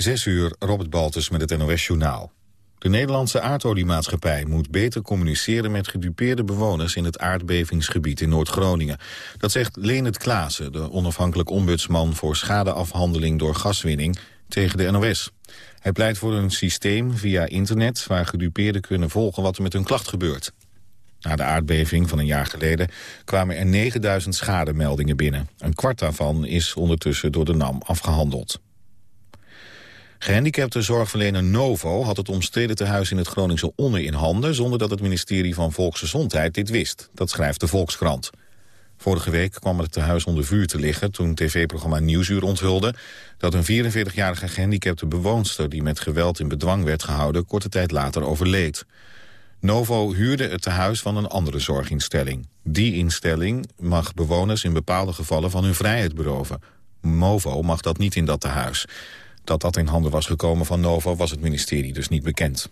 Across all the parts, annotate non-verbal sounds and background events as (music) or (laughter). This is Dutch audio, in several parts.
Zes uur, Robert Baltus met het NOS-journaal. De Nederlandse aardoliemaatschappij moet beter communiceren met gedupeerde bewoners in het aardbevingsgebied in Noord-Groningen. Dat zegt Leonard Klaassen, de onafhankelijk ombudsman voor schadeafhandeling door gaswinning, tegen de NOS. Hij pleit voor een systeem via internet waar gedupeerden kunnen volgen wat er met hun klacht gebeurt. Na de aardbeving van een jaar geleden kwamen er 9000 schademeldingen binnen. Een kwart daarvan is ondertussen door de NAM afgehandeld. Gehandicapte zorgverlener Novo had het omstreden tehuis in het Groningse Onne in handen... zonder dat het ministerie van Volksgezondheid dit wist. Dat schrijft de Volkskrant. Vorige week kwam het tehuis onder vuur te liggen toen tv-programma Nieuwsuur onthulde... dat een 44-jarige gehandicapte bewoonster die met geweld in bedwang werd gehouden... korte tijd later overleed. Novo huurde het tehuis van een andere zorginstelling. Die instelling mag bewoners in bepaalde gevallen van hun vrijheid beroven. Novo mag dat niet in dat tehuis. Dat dat in handen was gekomen van Novo was het ministerie dus niet bekend.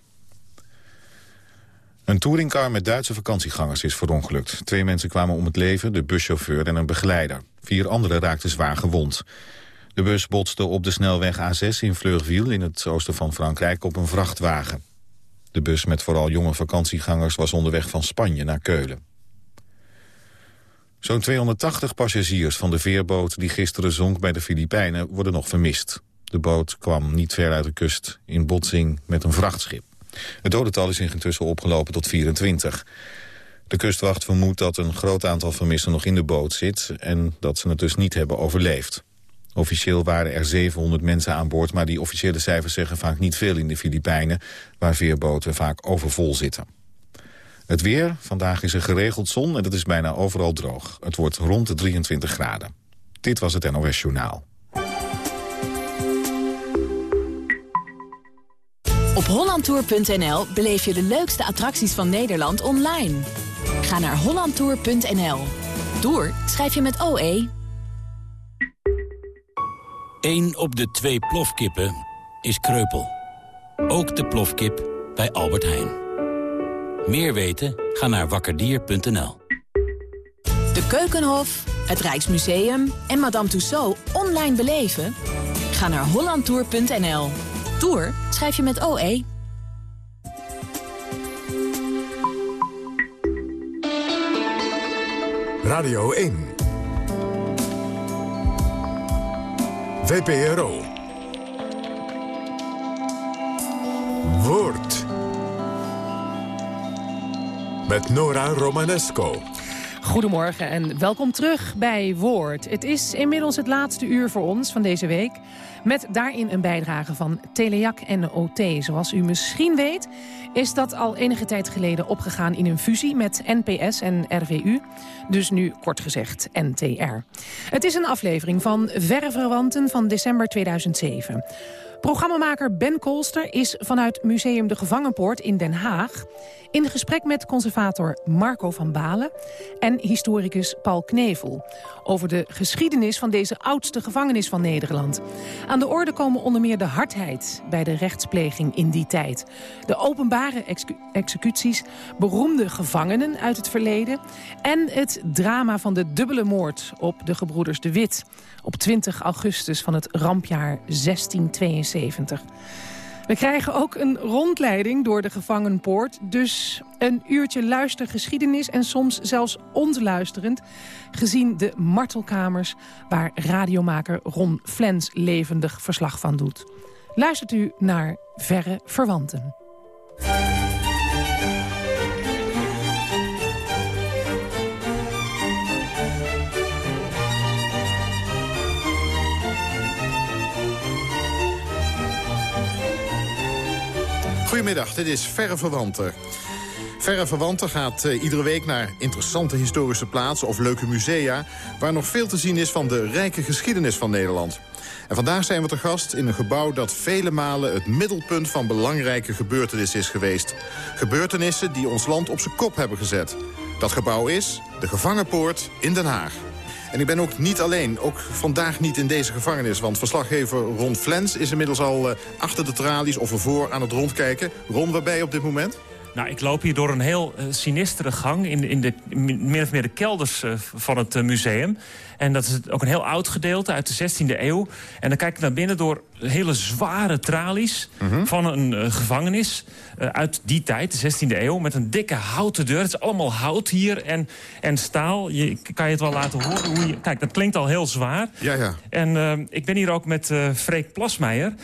Een touringcar met Duitse vakantiegangers is verongelukt. Twee mensen kwamen om het leven, de buschauffeur en een begeleider. Vier anderen raakten zwaar gewond. De bus botste op de snelweg A6 in Fleurville in het oosten van Frankrijk op een vrachtwagen. De bus met vooral jonge vakantiegangers was onderweg van Spanje naar Keulen. Zo'n 280 passagiers van de veerboot die gisteren zonk bij de Filipijnen worden nog vermist. De boot kwam niet ver uit de kust in botsing met een vrachtschip. Het dodental is intussen opgelopen tot 24. De kustwacht vermoedt dat een groot aantal vermisten nog in de boot zit... en dat ze het dus niet hebben overleefd. Officieel waren er 700 mensen aan boord... maar die officiële cijfers zeggen vaak niet veel in de Filipijnen... waar veerboten vaak overvol zitten. Het weer, vandaag is er geregeld zon en het is bijna overal droog. Het wordt rond de 23 graden. Dit was het NOS Journaal. Op hollandtour.nl beleef je de leukste attracties van Nederland online. Ga naar hollandtour.nl. Tour schrijf je met OE. Eén op de twee plofkippen is kreupel. Ook de plofkip bij Albert Heijn. Meer weten? Ga naar wakkerdier.nl. De Keukenhof, het Rijksmuseum en Madame Tussauds online beleven? Ga naar hollandtour.nl. Tour schrijf je met OE. Radio 1. VPRO. Woord. Met Nora Romanesco. Goedemorgen en welkom terug bij Woord. Het is inmiddels het laatste uur voor ons van deze week. Met daarin een bijdrage van Telejac en OT. Zoals u misschien weet is dat al enige tijd geleden opgegaan in een fusie met NPS en RVU. Dus nu kort gezegd NTR. Het is een aflevering van Verre Verwanten van december 2007. Programmamaker Ben Kolster is vanuit Museum de Gevangenpoort in Den Haag... in gesprek met conservator Marco van Balen en historicus Paul Knevel... over de geschiedenis van deze oudste gevangenis van Nederland. Aan de orde komen onder meer de hardheid bij de rechtspleging in die tijd... de openbare executies, beroemde gevangenen uit het verleden... en het drama van de dubbele moord op de gebroeders De Wit... op 20 augustus van het rampjaar 1672. We krijgen ook een rondleiding door de gevangenpoort. Dus een uurtje luistergeschiedenis en soms zelfs ontluisterend... gezien de martelkamers waar radiomaker Ron Flens levendig verslag van doet. Luistert u naar Verre Verwanten. Goedemiddag, dit is Verre Verwanten. Verre Verwanten gaat uh, iedere week naar interessante historische plaatsen of leuke musea... waar nog veel te zien is van de rijke geschiedenis van Nederland. En vandaag zijn we te gast in een gebouw dat vele malen het middelpunt van belangrijke gebeurtenissen is geweest. Gebeurtenissen die ons land op zijn kop hebben gezet. Dat gebouw is de Gevangenpoort in Den Haag. En ik ben ook niet alleen, ook vandaag niet in deze gevangenis... want verslaggever Ron Flens is inmiddels al uh, achter de tralies of ervoor aan het rondkijken. Ron, waar ben je op dit moment? Nou, ik loop hier door een heel uh, sinistere gang in, in de, min of meer de kelders uh, van het museum. En dat is ook een heel oud gedeelte uit de 16e eeuw. En dan kijk ik naar binnen door hele zware tralies Mhm. van een eh, gevangenis eh, uit die tijd, de 16e eeuw, met een dikke houten deur. Het is allemaal hout hier en, en staal. Je, kan je het wel laten horen? Hoe je, kijk, dat klinkt al heel zwaar. Ja, ja. En eh, ik ben hier ook met Freek Plasmeijer.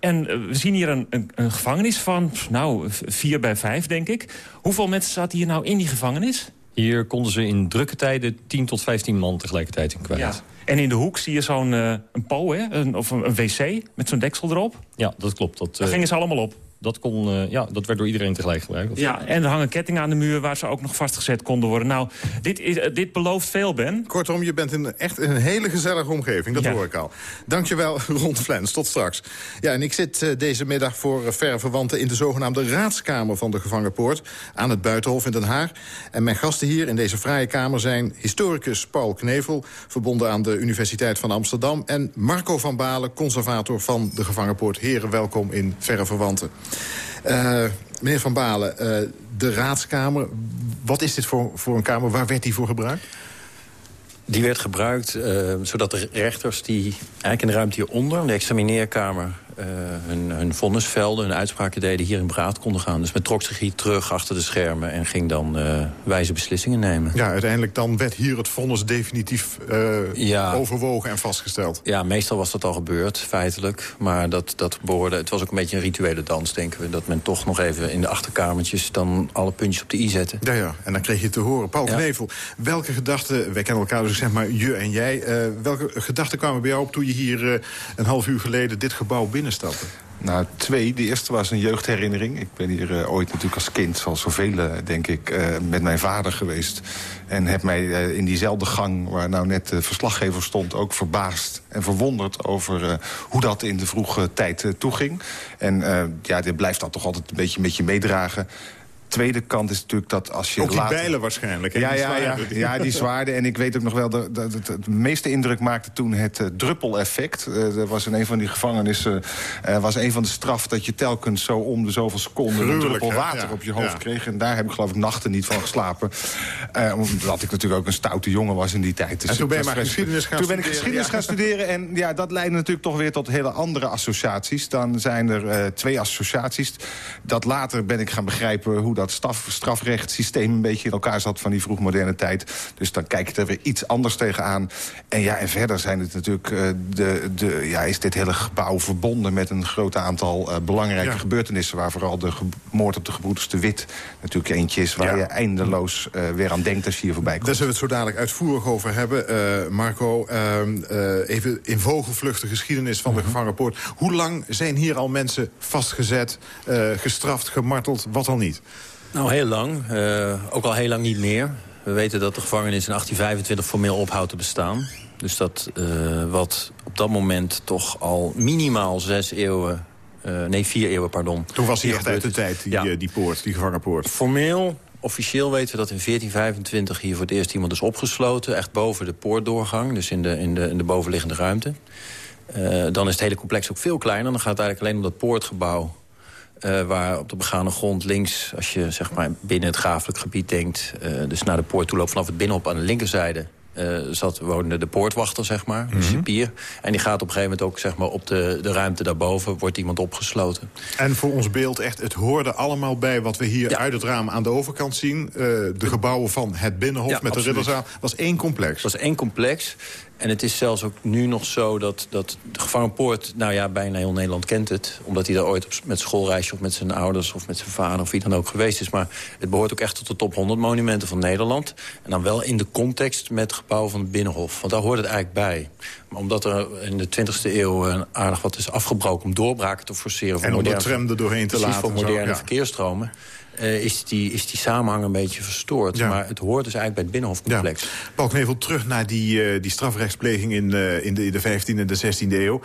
En we zien hier een, een, een gevangenis van, nou, vier bij vijf, denk ik. Hoeveel mensen zaten hier nou in die gevangenis? Hier konden ze in drukke tijden 10 tot 15 man tegelijkertijd in kwijt. Ja. Ja, En in de hoek zie je zo'n eh, een po, hè? Een, of een, een wc met zo'n deksel erop. dat klopt. Dat, Daar eh, gingen ze allemaal op. dat, kon, eh, ja, dat werd door iedereen tegelijk gebruikt. Of- Ja, en er hangen kettingen aan de muur waar ze ook nog vastgezet konden worden. Nou, dit, is, eh, dit belooft veel, Ben. Kortom, je bent in echt in een hele gezellige omgeving. Dat Ja. hoor ik al. Dankjewel, (laughs) Ron Flens. Tot straks. Ja, en ik zit eh, deze middag voor uh, verre verwanten... in de zogenaamde raadskamer van de gevangenpoort... aan het Buitenhof in Den Haag. En mijn gasten hier in deze fraaie kamer zijn... historicus Paul Knevel, verbonden aan de Universiteit van Amsterdam... en Marco van Balen, conservator van de gevangenpoort. Heren, welkom in verre verwanten. Eh, meneer Van Balen, eh, de raadskamer... wat is dit voor, voor een kamer? Waar werd die voor gebruikt? Die werd gebruikt eh, zodat de rechters die eigenlijk in de ruimte hieronder... de examineerkamer, eh, hun, hun vonnisvelden, hun uitspraken deden... hier in beraad konden gaan. Dus men trok zich hier terug achter de schermen... en ging dan eh, wijze beslissingen nemen. Ja, uiteindelijk dan werd hier het vonnis definitief eh, Ja. overwogen en vastgesteld. Ja, meestal was dat al gebeurd, feitelijk. Maar dat, dat behoorde, het was ook een beetje een rituele dans, denken we. Dat men toch nog even in de achterkamertjes... dan alle puntjes op de i zette. Ja, ja, en dan kreeg je te horen. Paul Ja. Knevel, welke gedachten, wij kennen elkaar dus zeg maar je en jij... welke gedachten kwamen bij jou op toen je hier een half uur geleden dit gebouw Nou, twee. De eerste was een jeugdherinnering. Ik ben hier eh, ooit natuurlijk als kind, zoals zoveel, eh, denk ik, eh, met mijn vader geweest. En heb mij in diezelfde gang waar nou net de verslaggever stond... ook verbaasd en verwonderd over hoe dat in de vroege tijd toeging. En ja, dit blijft dan toch altijd een beetje met je meedragen. Tweede kant is natuurlijk dat als je Ook die later... bijlen waarschijnlijk. hè, Ja, die ja, ja, zwaarden. ja, die zwaarde. En ik weet ook nog wel, dat, dat het het meeste indruk maakte toen het eh, druppeleffect. Eh, er was in een van die gevangenissen eh, was een van de straf... dat je telkens zo om de zoveel seconden een druppel water Ja, op je hoofd kreeg. En daar heb ik geloof ik nachten niet van geslapen. Omdat ik natuurlijk ook een stoute jongen was in die tijd. Dus En toen ben je maar geschiedenis gaan Toen ben ik geschiedenis gaan studeren. En ja, dat leidde natuurlijk toch weer tot hele andere associaties. Dan zijn er twee associaties. Dat later ben ik gaan begrijpen hoe dat staf, strafrechtssysteem... een beetje in elkaar zat van die vroegmoderne tijd. Dus dan kijk je er weer iets anders tegenaan. En ja, en verder zijn het natuurlijk, eh, de, de, ja, is dit hele gebouw verbonden... met een groot aantal eh, belangrijke Ja. gebeurtenissen... waar vooral de moord op de gebroeders de Wit natuurlijk eentje is... waar Ja. je eindeloos eh, weer aan denkt als je hier voorbij komt. Daar zullen we het zo dadelijk uitvoerig over hebben. Marco, ehm, eh, even in vogelvlucht de geschiedenis van de Mhm. gevangenpoort. Hoe lang zijn hier al mensen vastgezet, gestraft, gemarteld, wat al niet? Nou, heel lang. Eh, ook al heel lang niet meer. We weten dat de gevangenis in 1825 formeel ophoudt te bestaan. Dus dat eh, wat op dat moment toch al minimaal zes eeuwen... eh, nee, vier eeuwen, pardon. Toen was hier echt uit de tijd, die, Ja. die poort, die gevangenpoort. Formeel, officieel weten we dat in 1425 hier voor het eerst iemand is opgesloten. Echt boven de poortdoorgang, dus in de, in de, in de bovenliggende ruimte. Dan is het hele complex ook veel kleiner. Dan gaat het eigenlijk alleen om dat poortgebouw. Eh, waar op de begane grond links, als je zeg maar binnen het grafelijk gebied denkt... eh, dus naar de poort toe loopt vanaf het binnenhof aan de linkerzijde... eh, zat, woonde de poortwachter, zeg maar, Mhm. een cipier. En die gaat op een gegeven moment ook zeg maar, op de, de ruimte daarboven... wordt iemand opgesloten. En voor ons beeld echt, het hoorde allemaal bij wat we hier Ja. uit het raam aan de overkant zien. De gebouwen van het Binnenhof Ja, met de absoluut. ridderzaal. was één complex. Het was één complex. En het is zelfs ook nu nog zo dat, dat de gevangenpoort... nou ja, bijna heel Nederland kent het. Omdat hij daar ooit op, met schoolreisje of met zijn ouders... of met zijn vader of wie dan ook geweest is. Maar het behoort ook echt tot de top 100 monumenten van Nederland. En dan wel in de context met het gebouw van het Binnenhof. Want daar hoort het eigenlijk bij. Maar omdat er in de 20e eeuw aardig wat is afgebroken... om doorbraken te forceren... voor En om de tram er doorheen te laten. voor zo, moderne ja. verkeersstromen... eh, is, die, is die samenhang een beetje verstoord. Ja. Maar het hoort dus eigenlijk bij het Binnenhofcomplex. Ja. Paul Knevel, terug naar die, eh, die strafrechtspleging in, eh, in, de, in de 15e en de 16e eeuw.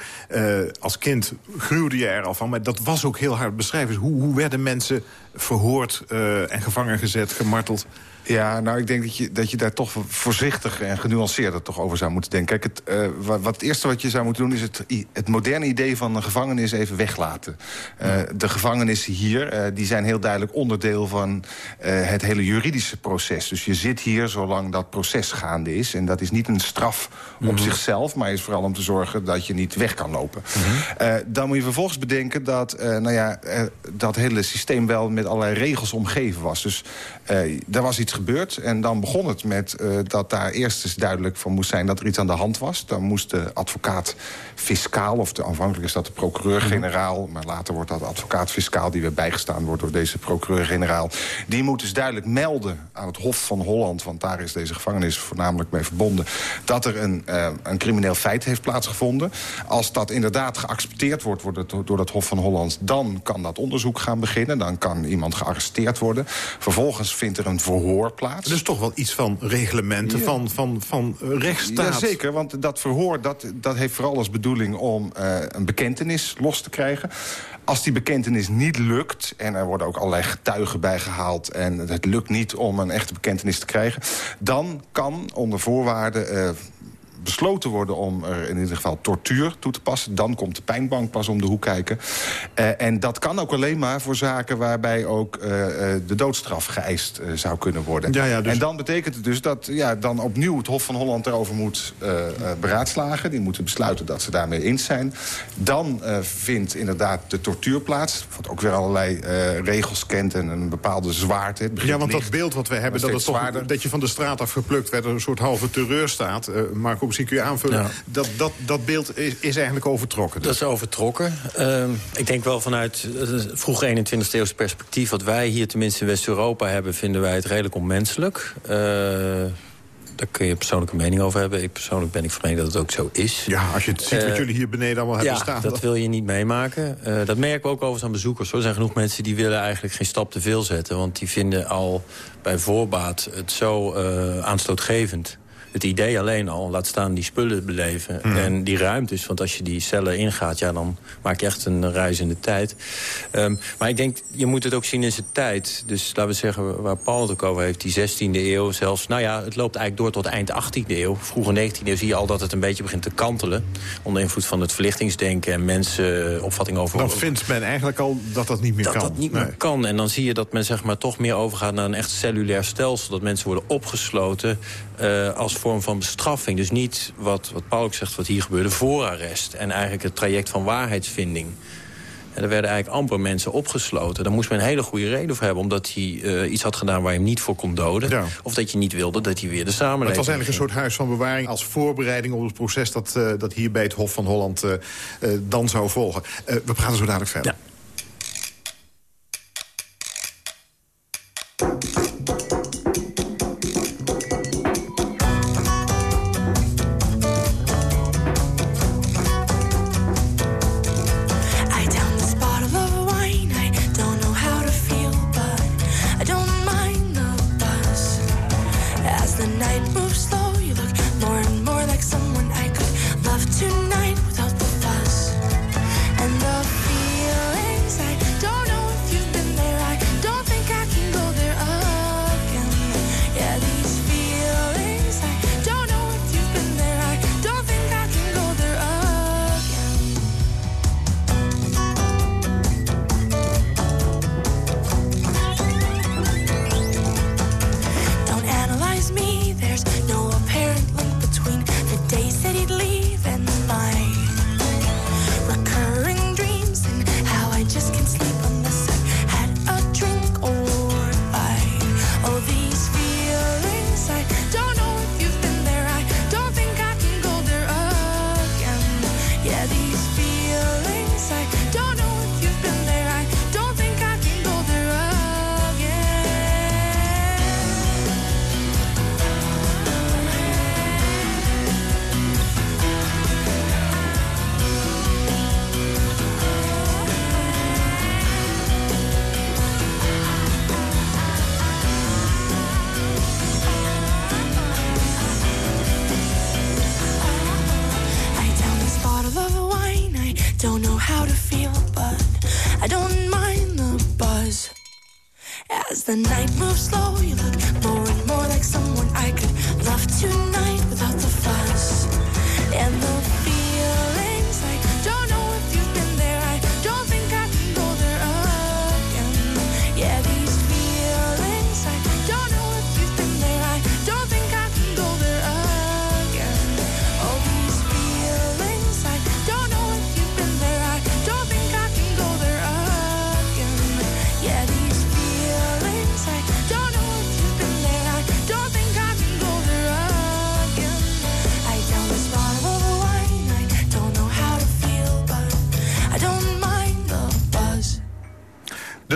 Als kind gruwde je er al van, maar dat was ook heel hard beschrijven. Hoe, hoe werden mensen verhoord en gevangen gezet, gemarteld. Ja, nou, ik denk dat je, dat je daar toch voorzichtig en genuanceerder toch over zou moeten denken. Kijk, het, uh, wat, wat, het eerste wat je zou moeten doen... is het, het moderne idee van een gevangenis even weglaten. Uh, de gevangenissen hier, uh, die zijn heel duidelijk onderdeel van het hele juridische proces. Dus je zit hier zolang dat proces gaande is. En dat is niet een straf op mm -hmm. zichzelf... maar is vooral om te zorgen dat je niet weg kan lopen. Mm -hmm. dan moet je vervolgens bedenken dat nou ja, dat hele systeem... wel met allerlei regels omgeven was. Dus er was iets gebeurd. En dan begon het met uh, dat daar eerst eens duidelijk van moest zijn... dat er iets aan de hand was. Dan moest de advocaat-fiscaal, of de, aanvankelijk is dat de procureur-generaal... maar later wordt dat advocaat-fiscaal die weer bijgestaan wordt... door deze procureur-generaal. Die moet dus duidelijk melden aan het Hof van Holland... want daar is deze gevangenis voornamelijk mee verbonden... dat er een, uh, een crimineel feit heeft plaatsgevonden. Als dat inderdaad geaccepteerd wordt, wordt het door dat Hof van Holland... dan kan dat onderzoek gaan beginnen. Dan kan iemand gearresteerd worden. Vervolgens vindt er een verhoor plaats. Dus toch wel iets van reglementen, van, van, van rechtsstaat. Jazeker, want dat verhoor dat, dat heeft vooral als bedoeling... om uh, een bekentenis los te krijgen. Als die bekentenis niet lukt, en er worden ook allerlei getuigen bijgehaald... en het lukt niet om een echte bekentenis te krijgen... dan kan onder voorwaarden... Uh, besloten worden om er in ieder geval tortuur toe te passen. Dan komt de pijnbank pas om de hoek kijken. Uh, en dat kan ook alleen maar voor zaken waarbij ook uh, de doodstraf geëist uh, zou kunnen worden. Ja, ja, dus... En dan betekent het dus dat ja, dan opnieuw het Hof van Holland erover moet beraadslagen. Die moeten besluiten dat ze daarmee eens zijn. Dan vindt inderdaad de tortuur plaats. Wat ook weer allerlei regels kent en een bepaalde zwaarte. Ja, want dat beeld wat we hebben, dat, het toch, dat je van de straat afgeplukt werd... een soort halve terreurstaat. Marco misschien kun je aanvullen. Dat, dat, dat beeld is, is eigenlijk overtrokken. Dus. Dat is overtrokken. Uh, ik denk wel vanuit het vroeg 21e eeuwse perspectief... wat wij hier tenminste in West-Europa hebben... vinden wij het redelijk onmenselijk. Uh, daar kun je persoonlijke mening over hebben. Ik persoonlijk ben ik van mening dat het ook zo is. Ja, als je het ziet wat uh, jullie hier beneden allemaal hebben ja, staan. dat wil je niet meemaken. Uh, dat merken we ook overigens aan bezoekers. Er zijn genoeg mensen die willen eigenlijk geen stap te veel zetten. Want die vinden al bij voorbaat het zo uh, aanstootgevend het idee alleen al, laat staan die spullen beleven. Mm. En die ruimtes, want als je die cellen ingaat... ja, dan maak je echt een reis in de tijd. Um, maar ik denk, je moet het ook zien in zijn tijd. Dus laten we zeggen, waar Paul het ook over heeft... die 16e eeuw zelfs, nou ja, het loopt eigenlijk door tot eind 18e eeuw. Vroeger 19e eeuw zie je al dat het een beetje begint te kantelen. Onder invloed van het verlichtingsdenken en mensen opvatting over... Dan vindt men eigenlijk al dat dat niet meer dat kan. Dat niet nee. meer kan. En dan zie je dat men zeg maar, toch meer overgaat naar een echt cellulair stelsel. Dat mensen worden opgesloten uh, als vorm van bestraffing. Dus niet wat, wat Paul ook zegt, wat hier gebeurde, voorarrest. En eigenlijk het traject van waarheidsvinding. En er werden eigenlijk amper mensen opgesloten. Daar moest men een hele goede reden voor hebben. Omdat hij uh, iets had gedaan waar je hem niet voor kon doden. Ja. Of dat je niet wilde dat hij weer de samenleving... Maar het was eigenlijk een soort huis van bewaring... als voorbereiding op het proces dat, uh, dat hier bij het Hof van Holland dan zou volgen. we praten zo dadelijk verder. Ja. light moves slow.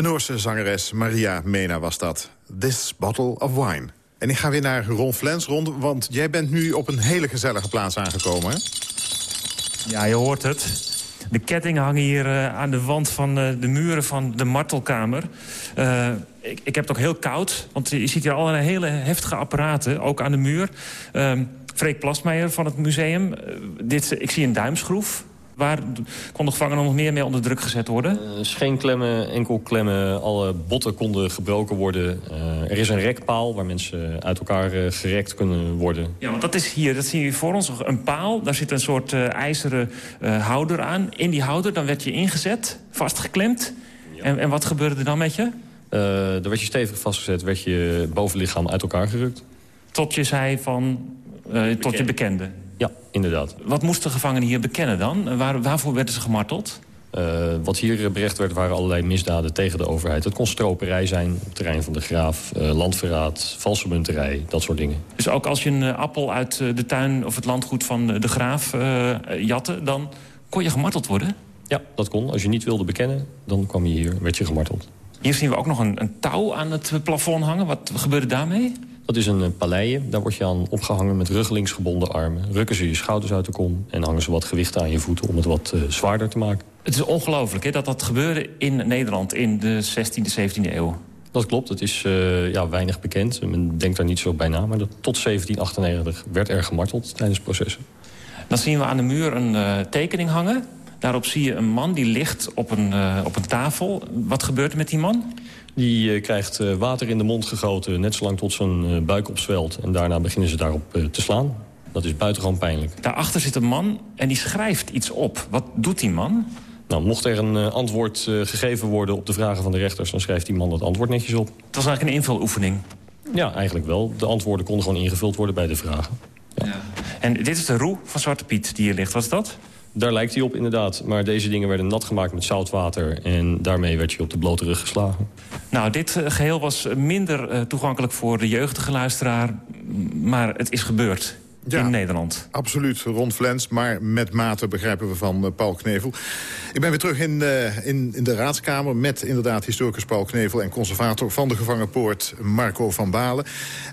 Noorse zangeres Maria Mena was dat. This Bottle of Wine. En ik ga weer naar Ron Flens rond, want jij bent nu op een hele gezellige plaats aangekomen? Ja, je hoort het. De kettingen hangen hier eh, aan de wand van eh, de muren van de martelkamer. Eh, ik, ik heb het ook heel koud, want je ziet hier allerlei hele heftige apparaten, ook aan de muur. Ehm Freek Plasmeijer van het museum. dit, ik zie een duimschroef. Waar kon de gevangenen nog meer mee onder druk gezet worden? Eh, scheenklemmen, enkelklemmen, alle botten konden gebroken worden. Eh, er is een rekpaal waar mensen uit elkaar eh, gerekt kunnen worden. Ja, want dat is hier, dat zie je voor ons, een paal. Daar zit een soort ijzeren houder aan. In die houder, dan werd je ingezet, vastgeklemd. En, en wat gebeurde er dan met je? Eh daar werd je stevig vastgezet, werd je bovenlichaam uit elkaar gerukt. Tot je zei van, tot je bekende. Ja, inderdaad. Wat moesten gevangenen hier bekennen dan? Waar, waarvoor werden ze gemarteld? Eh, wat hier berecht werd waren allerlei misdaden tegen de overheid. Het kon stroperij zijn op het terrein van de graaf, eh, landverraad, valse munterij, dat soort dingen. Dus ook als je een eh, appel uit de tuin of het landgoed van de graaf jatte... dan kon je gemarteld worden? Ja, dat kon. Als je niet wilde bekennen, dan kwam je hier, werd je gemarteld. Hier zien we ook nog een, een touw aan het plafond hangen. Wat gebeurde daarmee? Dat is een uh, paleie. Daar word je aan opgehangen met ruggelings gebonden armen. Rukken ze je schouders uit de kom en hangen ze wat gewicht aan je voeten... om het wat uh, zwaarder te maken. Het is ongelooflijk hè, dat dat gebeurde in Nederland in de 16e, 17e eeuw. Dat klopt. Het is uh, ja, weinig bekend. Men denkt daar niet zo bij na. Maar dat tot 1798 werd er gemarteld tijdens processen. Dan zien we aan de muur een uh, tekening hangen. Daarop zie je een man die ligt op een, uh, op een tafel. Wat gebeurt er met die man? Die uh, krijgt uh, water in de mond gegoten, net zolang tot zijn buik opzwelt. En daarna beginnen ze daarop te slaan. Dat is buitengewoon pijnlijk. Daarachter zit een man en die schrijft iets op. Wat doet die man? Nou, mocht er een antwoord gegeven worden op de vragen van de rechters... dan schrijft die man dat antwoord netjes op. Het was eigenlijk een invuloefening? Ja, eigenlijk wel. De antwoorden konden gewoon ingevuld worden bij de vragen. Ja. Ja. En dit is de roe van Zwarte Piet die hier ligt. Wat is dat? Daar lijkt hij op, inderdaad. Maar deze dingen werden nat gemaakt met zoutwater... en daarmee werd je op de blote rug geslagen. Nou, dit uh, geheel was minder uh, toegankelijk voor de jeugdige luisteraar... maar het is gebeurd. Ja, in Nederland. Absoluut, rond Flens, maar met mate begrijpen we van uh, Paul Knevel. Ik ben weer terug in, uh, in, in, de raadskamer met inderdaad historicus Paul Knevel... en conservator van de gevangenpoort Marco van Balen.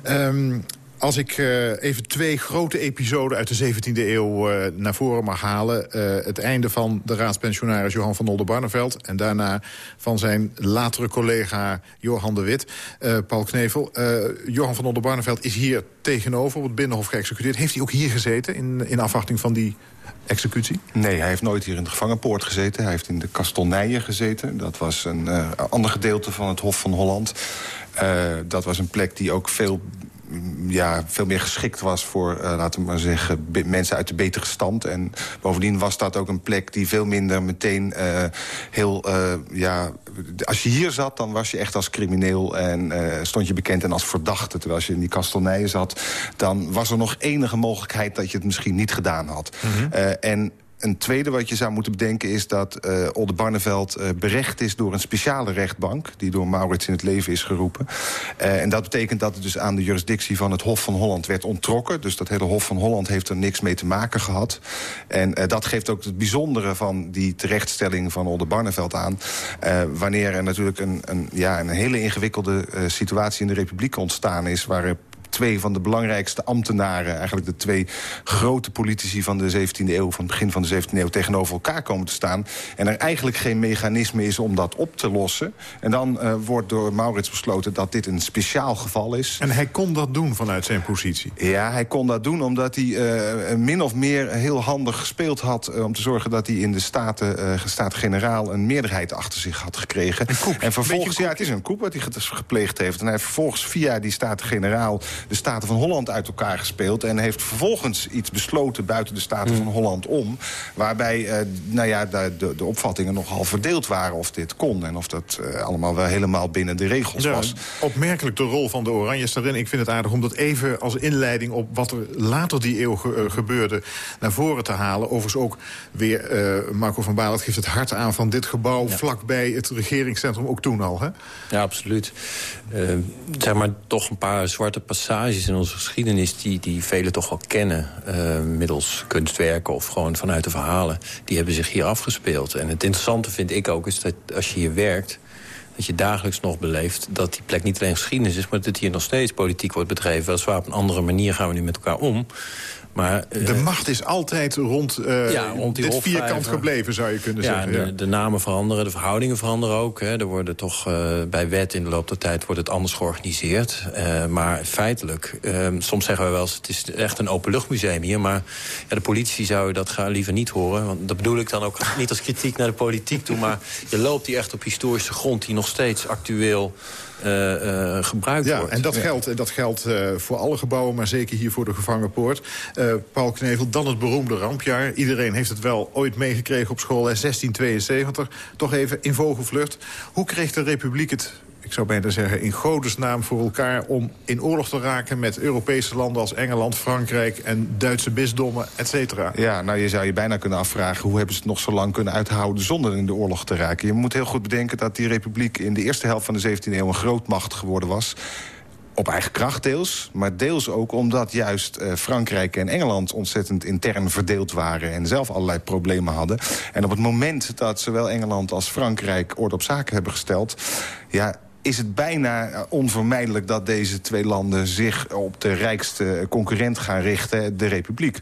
Um, als ik uh, even twee grote episoden uit de 17e eeuw uh, naar voren mag halen. Uh, het einde van de raadspensionaris Johan van Oldenbarneveld... en daarna van zijn latere collega Johan de Wit, Paul Knevel. Johan van Oldenbarneveld is hier tegenover op het Binnenhof geëxecuteerd. Heeft hij ook hier gezeten in, in afwachting van die executie? Nee, hij heeft nooit hier in de gevangenpoort gezeten. Hij heeft in de Kastelnijen gezeten. Dat was een ander gedeelte van het Hof van Holland. dat was een plek die ook veel ja, veel meer geschikt was voor, uh, laten we maar zeggen, mensen uit de betere stand. En bovendien was dat ook een plek die veel minder meteen uh, heel, uh, ja... Als je hier zat, dan was je echt als crimineel en stond je bekend en als verdachte. Terwijl als je in die kastelnijen zat, dan was er nog enige mogelijkheid dat je het misschien niet gedaan had. Mm -hmm. en een tweede wat je zou moeten bedenken is dat uh, Olde Barneveld uh, berecht is door een speciale rechtbank... die door Maurits in het leven is geroepen. Uh, en dat betekent dat het dus aan de jurisdictie van het Hof van Holland werd onttrokken. Dus dat hele Hof van Holland heeft er niks mee te maken gehad. En dat geeft ook het bijzondere van die terechtstelling van Olde Barneveld aan. wanneer er natuurlijk een, een, ja, een hele ingewikkelde situatie in de Republiek ontstaan is... waar twee van de belangrijkste ambtenaren... eigenlijk de twee grote politici van de 17e eeuw... van het begin van de 17e eeuw tegenover elkaar komen te staan... en er eigenlijk geen mechanisme is om dat op te lossen. En dan uh, wordt door Maurits besloten dat dit een speciaal geval is. En hij kon dat doen vanuit zijn positie? Ja, hij kon dat doen omdat hij uh, min of meer heel handig gespeeld had... Uh, om te zorgen dat hij in de Staten, Staten-Generaal... een meerderheid achter zich had gekregen. En vervolgens, ja, het is een koep wat hij gepleegd heeft. En hij heeft vervolgens via die Staten-Generaal... de Staten van Holland uit elkaar gespeeld... en heeft vervolgens iets besloten buiten de Staten van Holland om... waarbij nou ja, de, de, de opvattingen nogal verdeeld waren of dit kon... en of dat allemaal wel helemaal binnen de regels ja, was. Opmerkelijk de rol van de Oranjes daarin. Ik vind het aardig om dat even als inleiding op wat er later die eeuw ge uh, gebeurde... naar voren te halen. Overigens ook weer, uh, Marco van Baal, geeft het hart aan van dit gebouw... Ja. vlakbij het regeringscentrum, ook toen al, hè? Ja, absoluut. Uh, zeg maar toch een paar zwarte passages in onze geschiedenis... die, die velen toch wel kennen, middels kunstwerken of gewoon vanuit de verhalen. Die hebben zich hier afgespeeld. En het interessante vind ik ook is dat als je hier werkt dat je dagelijks nog beleeft dat die plek niet alleen geschiedenis is... maar dat hier nog steeds politiek wordt bedreven. Weliswaar op een andere manier gaan we nu met elkaar om. Maar, uh, de macht is altijd rond, uh, ja, rond dit vierkant gebleven, zou je kunnen ja, zeggen. De, ja, de namen veranderen, de verhoudingen veranderen ook. Hè. Er worden toch uh, bij wet in de loop der tijd wordt het anders georganiseerd. maar feitelijk, ehm, soms zeggen we wel eens... het is echt een openluchtmuseum hier... maar de politici zouden dat liever niet horen. Want dat bedoel ik dan ook (laughs) niet als kritiek naar de politiek toe... maar je loopt hier echt op historische grond... die nog steeds actueel uh, uh, gebruikt ja, wordt. En dat geldt, dat geldt uh, voor alle gebouwen, maar zeker hier voor de gevangenpoort. Paul Knevel, dan het beroemde rampjaar. Iedereen heeft het wel ooit meegekregen op school, 1672. Toch even in vogelvlucht. Hoe kreeg de Republiek het ik zou bijna zeggen, in godesnaam voor elkaar... om in oorlog te raken met Europese landen als Engeland, Frankrijk... en Duitse bisdommen, et cetera. Ja, nou, je zou je bijna kunnen afvragen... hoe hebben ze het nog zo lang kunnen uithouden zonder in de oorlog te raken. Je moet heel goed bedenken dat die republiek in de eerste helft van de 17e eeuw... een grootmacht geworden was op eigen kracht deels, maar deels ook omdat juist uh, Frankrijk en Engeland ontzettend intern verdeeld waren en zelf allerlei problemen hadden. En op het moment dat zowel Engeland als Frankrijk orde op zaken hebben gesteld, ja, is het bijna onvermijdelijk dat deze twee landen zich op de rijkste concurrent gaan richten, de Republiek.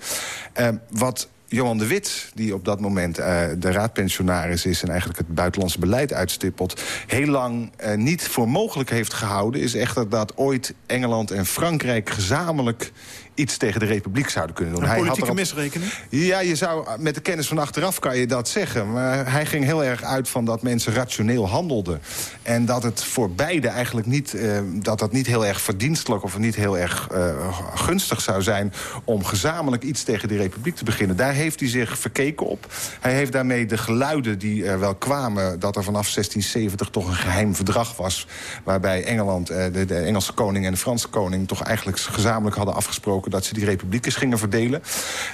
Wat Johan de Wit, die op dat moment uh, de raadpensionaris is... en eigenlijk het buitenlandse beleid uitstippelt... heel lang uh, niet voor mogelijk heeft gehouden... is echter dat ooit Engeland en Frankrijk gezamenlijk iets tegen de republiek zouden kunnen doen. Een hij politieke had erop... misrekening? Ja, je zou, met de kennis van achteraf kan je dat zeggen. Maar hij ging heel erg uit van dat mensen rationeel handelden. En dat het voor beide eigenlijk niet, uh, dat dat niet heel erg verdienstelijk... of niet heel erg uh, gunstig zou zijn om gezamenlijk iets tegen de republiek te beginnen. Daar heeft hij zich verkeken op. Hij heeft daarmee de geluiden die er wel kwamen... dat er vanaf 1670 toch een geheim verdrag was... waarbij Engeland, uh, de, de Engelse koning en de Franse koning... toch eigenlijk gezamenlijk hadden afgesproken dat ze die republiekers gingen verdelen.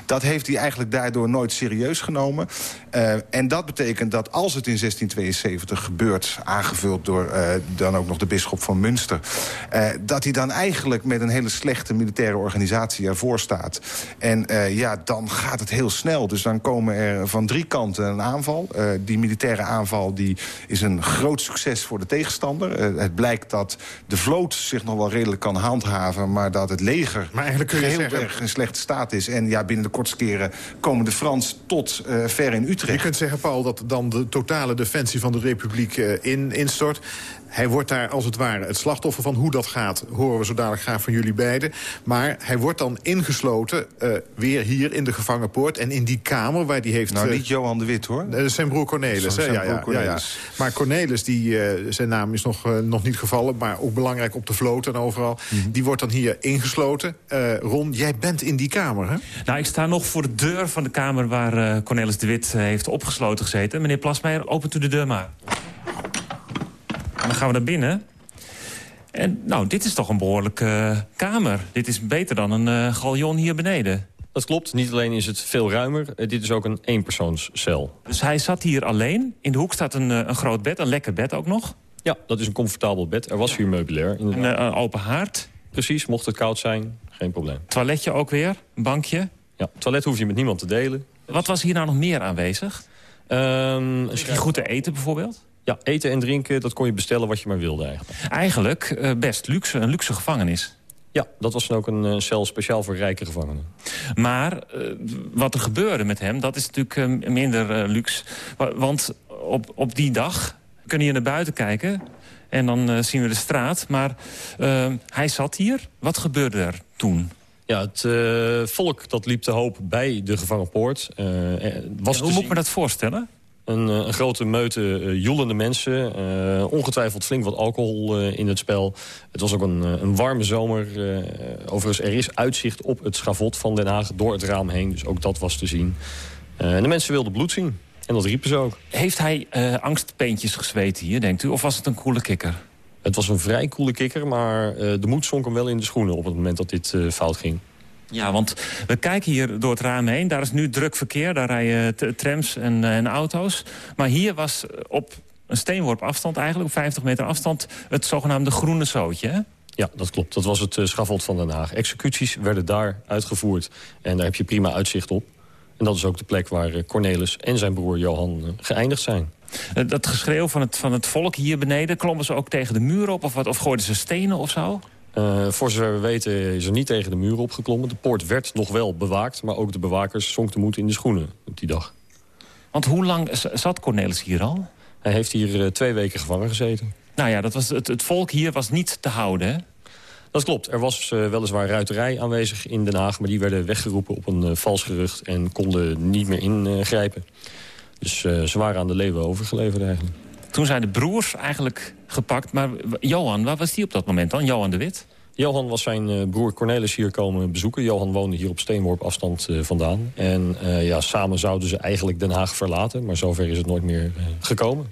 Dat heeft hij eigenlijk daardoor nooit serieus genomen. Uh, en dat betekent dat als het in 1672 gebeurt... aangevuld door uh, dan ook nog de bisschop van Münster... Uh, dat hij dan eigenlijk met een hele slechte militaire organisatie ervoor staat. En ja, dan gaat het heel snel. Dus dan komen er van drie kanten een aanval. die militaire aanval die is een groot succes voor de tegenstander. het blijkt dat de vloot zich nog wel redelijk kan handhaven... maar dat het leger... Maar eigenlijk kun je heel erg in slechte staat is. En ja, binnen de kortste keren komen de Frans tot uh, ver in Utrecht. Je kunt zeggen, Paul, dat dan de totale defensie van de Republiek uh, in, instort. Hij wordt daar als het ware het slachtoffer van. Hoe dat gaat, horen we zo dadelijk graag van jullie beiden. Maar hij wordt dan ingesloten, uh, weer hier in de gevangenpoort. En in die kamer waar die heeft... Nou, niet Johan de Wit, hoor. Uh, zijn broer Cornelis. Zijn ja, broer ja, Cornelis. Ja, ja. Maar Cornelis, die, uh, zijn naam is nog, nog niet gevallen... maar ook belangrijk op de vloot en overal. Mm -hmm. Die wordt dan hier ingesloten. Ron, jij bent in die kamer, hè? Nou, ik sta nog voor de deur van de kamer... waar Cornelis de Wit heeft opgesloten gezeten. Meneer Plasmeijer, opent u de deur maar. En dan gaan we naar binnen. En nou, dit is toch een behoorlijke uh, kamer. Dit is beter dan een uh, galjon hier beneden. Dat klopt. Niet alleen is het veel ruimer. Uh, dit is ook een eenpersoonscel. Dus hij zat hier alleen. In de hoek staat een, een groot bed, een lekker bed ook nog. Ja, dat is een comfortabel bed. Er was hier meubilair. Een, een open haard. Precies, mocht het koud zijn, geen probleem. Toiletje ook weer, een bankje. Ja, toilet hoef je met niemand te delen. Wat was hier nou nog meer aanwezig? Um, goed te eten bijvoorbeeld? Ja, eten en drinken, dat kon je bestellen wat je maar wilde eigenlijk. Eigenlijk uh, best luxe, een luxe gevangenis. Ja, dat was dan ook een eh, cel speciaal voor rijke gevangenen. Maar eh, wat er gebeurde met hem, dat is natuurlijk eh, minder eh, luxe. Wa- Want op, op die dag kunnen je naar buiten kijken... en dan eh, zien we de straat. Maar eh, hij zat hier. Wat gebeurde er toen? Ja, het eh, volk dat liep te hoop bij de gevangenpoort. eh, eh, was Ja, hoe moet ik me dat voorstellen? Een, eh, een grote meute eh, joelende mensen. eh, ongetwijfeld flink wat alcohol in het spel. Het was ook een, een warme zomer. overigens, er is uitzicht op het schavot van Den Haag door het raam heen. Dus ook dat was te zien. En de mensen wilden bloed zien. En dat riepen ze ook. Heeft hij angstpeentjes gezweet hier, denkt u? Of was het een koele kikker? Het was een vrij koele kikker, maar de moed zonk hem wel in de schoenen... op het moment dat dit fout ging. Ja, want we kijken hier door het raam heen. Daar is nu druk verkeer. Daar rijden trams en, eh, en auto's. Maar hier was op een steenworp afstand eigenlijk, op 50 meter afstand... het zogenaamde groene zootje, hè? Ja, dat klopt. Dat was het eh, schavot van Den Haag. Executies werden daar uitgevoerd. En daar heb je prima uitzicht op. En dat is ook de plek waar eh, Cornelis en zijn broer Johan geëindigd zijn. Dat geschreeuw van het, van het volk hier beneden... klommen ze ook tegen de muur op of, wat, of gooiden ze stenen of zo? Eh, voor zover we weten is er niet tegen de muur opgeklommen. De poort werd nog wel bewaakt, maar ook de bewakers zonk de moed in de schoenen op die dag. Want hoe lang zat Cornelis hier al? Hij heeft hier eh, twee weken gevangen gezeten. Nou ja, dat was, het, het volk hier was niet te houden, hè? Dat klopt. Er was eh, weliswaar ruiterij aanwezig in Den Haag... maar die werden weggeroepen op een vals gerucht... en konden niet meer ingrijpen. Dus ze waren aan de leeuwen overgeleverd eigenlijk. Toen zijn de broers eigenlijk gepakt. Maar Johan, waar was die op dat moment dan? Johan de Wit? Johan was zijn eh, broer Cornelis hier komen bezoeken. Johan woonde hier op steenworp afstand eh, vandaan. En eh, ja, samen zouden ze eigenlijk Den Haag verlaten... maar zover is het nooit meer gekomen.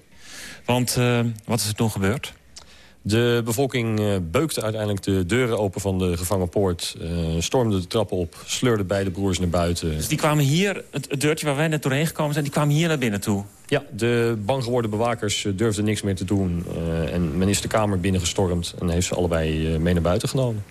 Want wat is er toen gebeurd? De bevolking eh, beukte uiteindelijk de deuren open van de gevangenpoort... eh, stormde de trappen op, sleurde beide broers naar buiten. Dus die kwamen hier, het, het deurtje waar wij net doorheen gekomen zijn... die kwamen hier naar binnen toe. Ja, de bang geworden bewakers eh, durfden niks meer te doen. eh, en men is de kamer binnengestormd en heeft ze allebei mee naar buiten genomen.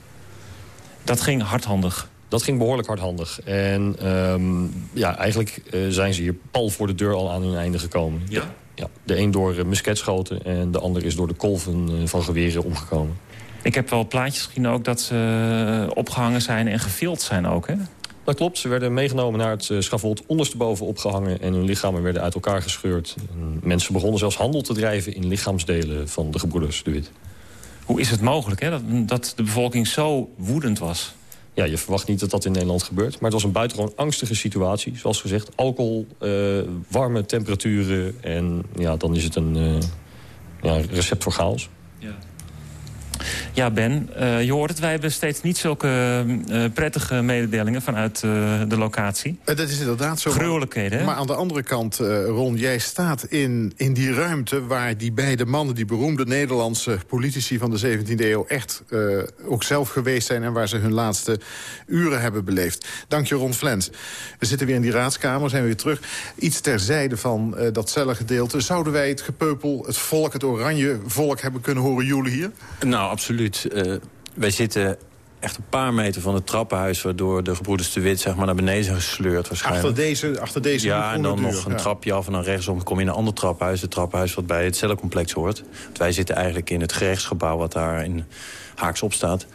Dat ging hardhandig. Dat ging behoorlijk hardhandig. En ehm, ja, eigenlijk eh, zijn ze hier pal voor de deur al aan hun einde gekomen. Ja? Ja, de een door uh, musketschoten en de ander is door de kolven uh, van geweren omgekomen. Ik heb wel plaatjes gezien ook dat ze uh, opgehangen zijn en gevild zijn ook, hè? Dat klopt. Ze werden meegenomen naar het schavot ondersteboven opgehangen... en hun lichamen werden uit elkaar gescheurd. En mensen begonnen zelfs handel te drijven in lichaamsdelen van de gebroeders de Wit. Hoe is het mogelijk hè, dat, dat de bevolking zo woedend was? Ja, je verwacht niet dat dat in Nederland gebeurt. Maar het was een buitengewoon angstige situatie. Zoals gezegd, alcohol, uh, warme temperaturen. En ja, dan is het een uh, ja, recept voor chaos. Ja. Ben, uh, je hoort het. Wij hebben steeds niet zulke uh, prettige mededelingen vanuit uh, de locatie. dat is inderdaad zo. Gruwelijkheden, hè? Maar aan de andere kant, Ron, jij staat in, in die ruimte... waar die beide mannen, die beroemde Nederlandse politici van de 17e eeuw... echt ook zelf geweest zijn en waar ze hun laatste uren hebben beleefd. Dank je, Ron Flens. We zitten weer in die raadskamer, zijn we weer terug. Iets terzijde van dat cellengedeelte. Zouden wij het gepeupel, het volk, het oranje volk hebben kunnen horen joelen hier? Nou, absoluut. Uh, wij zitten echt een paar meter van het trappenhuis... waardoor de gebroeders de Wit zeg maar, naar beneden zijn gesleurd waarschijnlijk. Achter deze, achter deze Ja, en dan nog een ja. trapje af en dan rechtsom kom je in een ander trappenhuis. Het trappenhuis wat bij het cellencomplex hoort. Want wij zitten eigenlijk in het gerechtsgebouw wat daar in haaks op staat.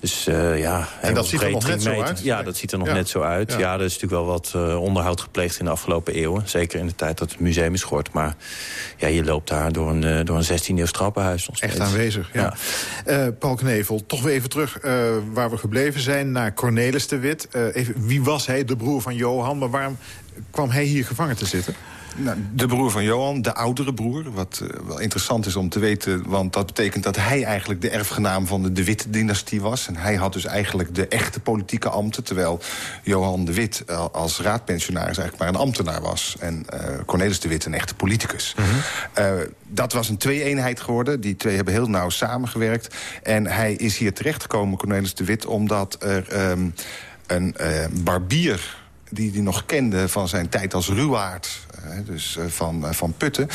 Dus uh, ja, en dat ziet er nog net zo uit? Ja, dat ziet er nog ja. net zo uit. Ja. ja, er is natuurlijk wel wat uh, onderhoud gepleegd in de afgelopen eeuwen. Zeker in de tijd dat het museum is gehoord. Maar ja, je loopt daar door een, uh, door een 16e eeuws trappenhuis. Nog Echt aanwezig, ja. ja. Paul Knevel, toch weer even terug waar we gebleven zijn. Naar Cornelis de Wit. even, wie was hij, de broer van Johan? Maar waarom kwam hij hier gevangen te zitten? Nou, de broer van Johan, de oudere broer. Wat uh, wel interessant is om te weten. Want dat betekent dat hij eigenlijk de erfgenaam van de De Witte-dynastie was. En hij had dus eigenlijk de echte politieke ambten. Terwijl Johan de Wit uh, als raadpensionaris eigenlijk maar een ambtenaar was. En uh, Cornelis de Wit een echte politicus. -hmm. dat was een twee-eenheid geworden. Die twee hebben heel nauw samengewerkt. En hij is hier terechtgekomen, Cornelis de Wit... omdat er um, een barbier die hij nog kende van zijn tijd als ruwaard, dus van, van Putten...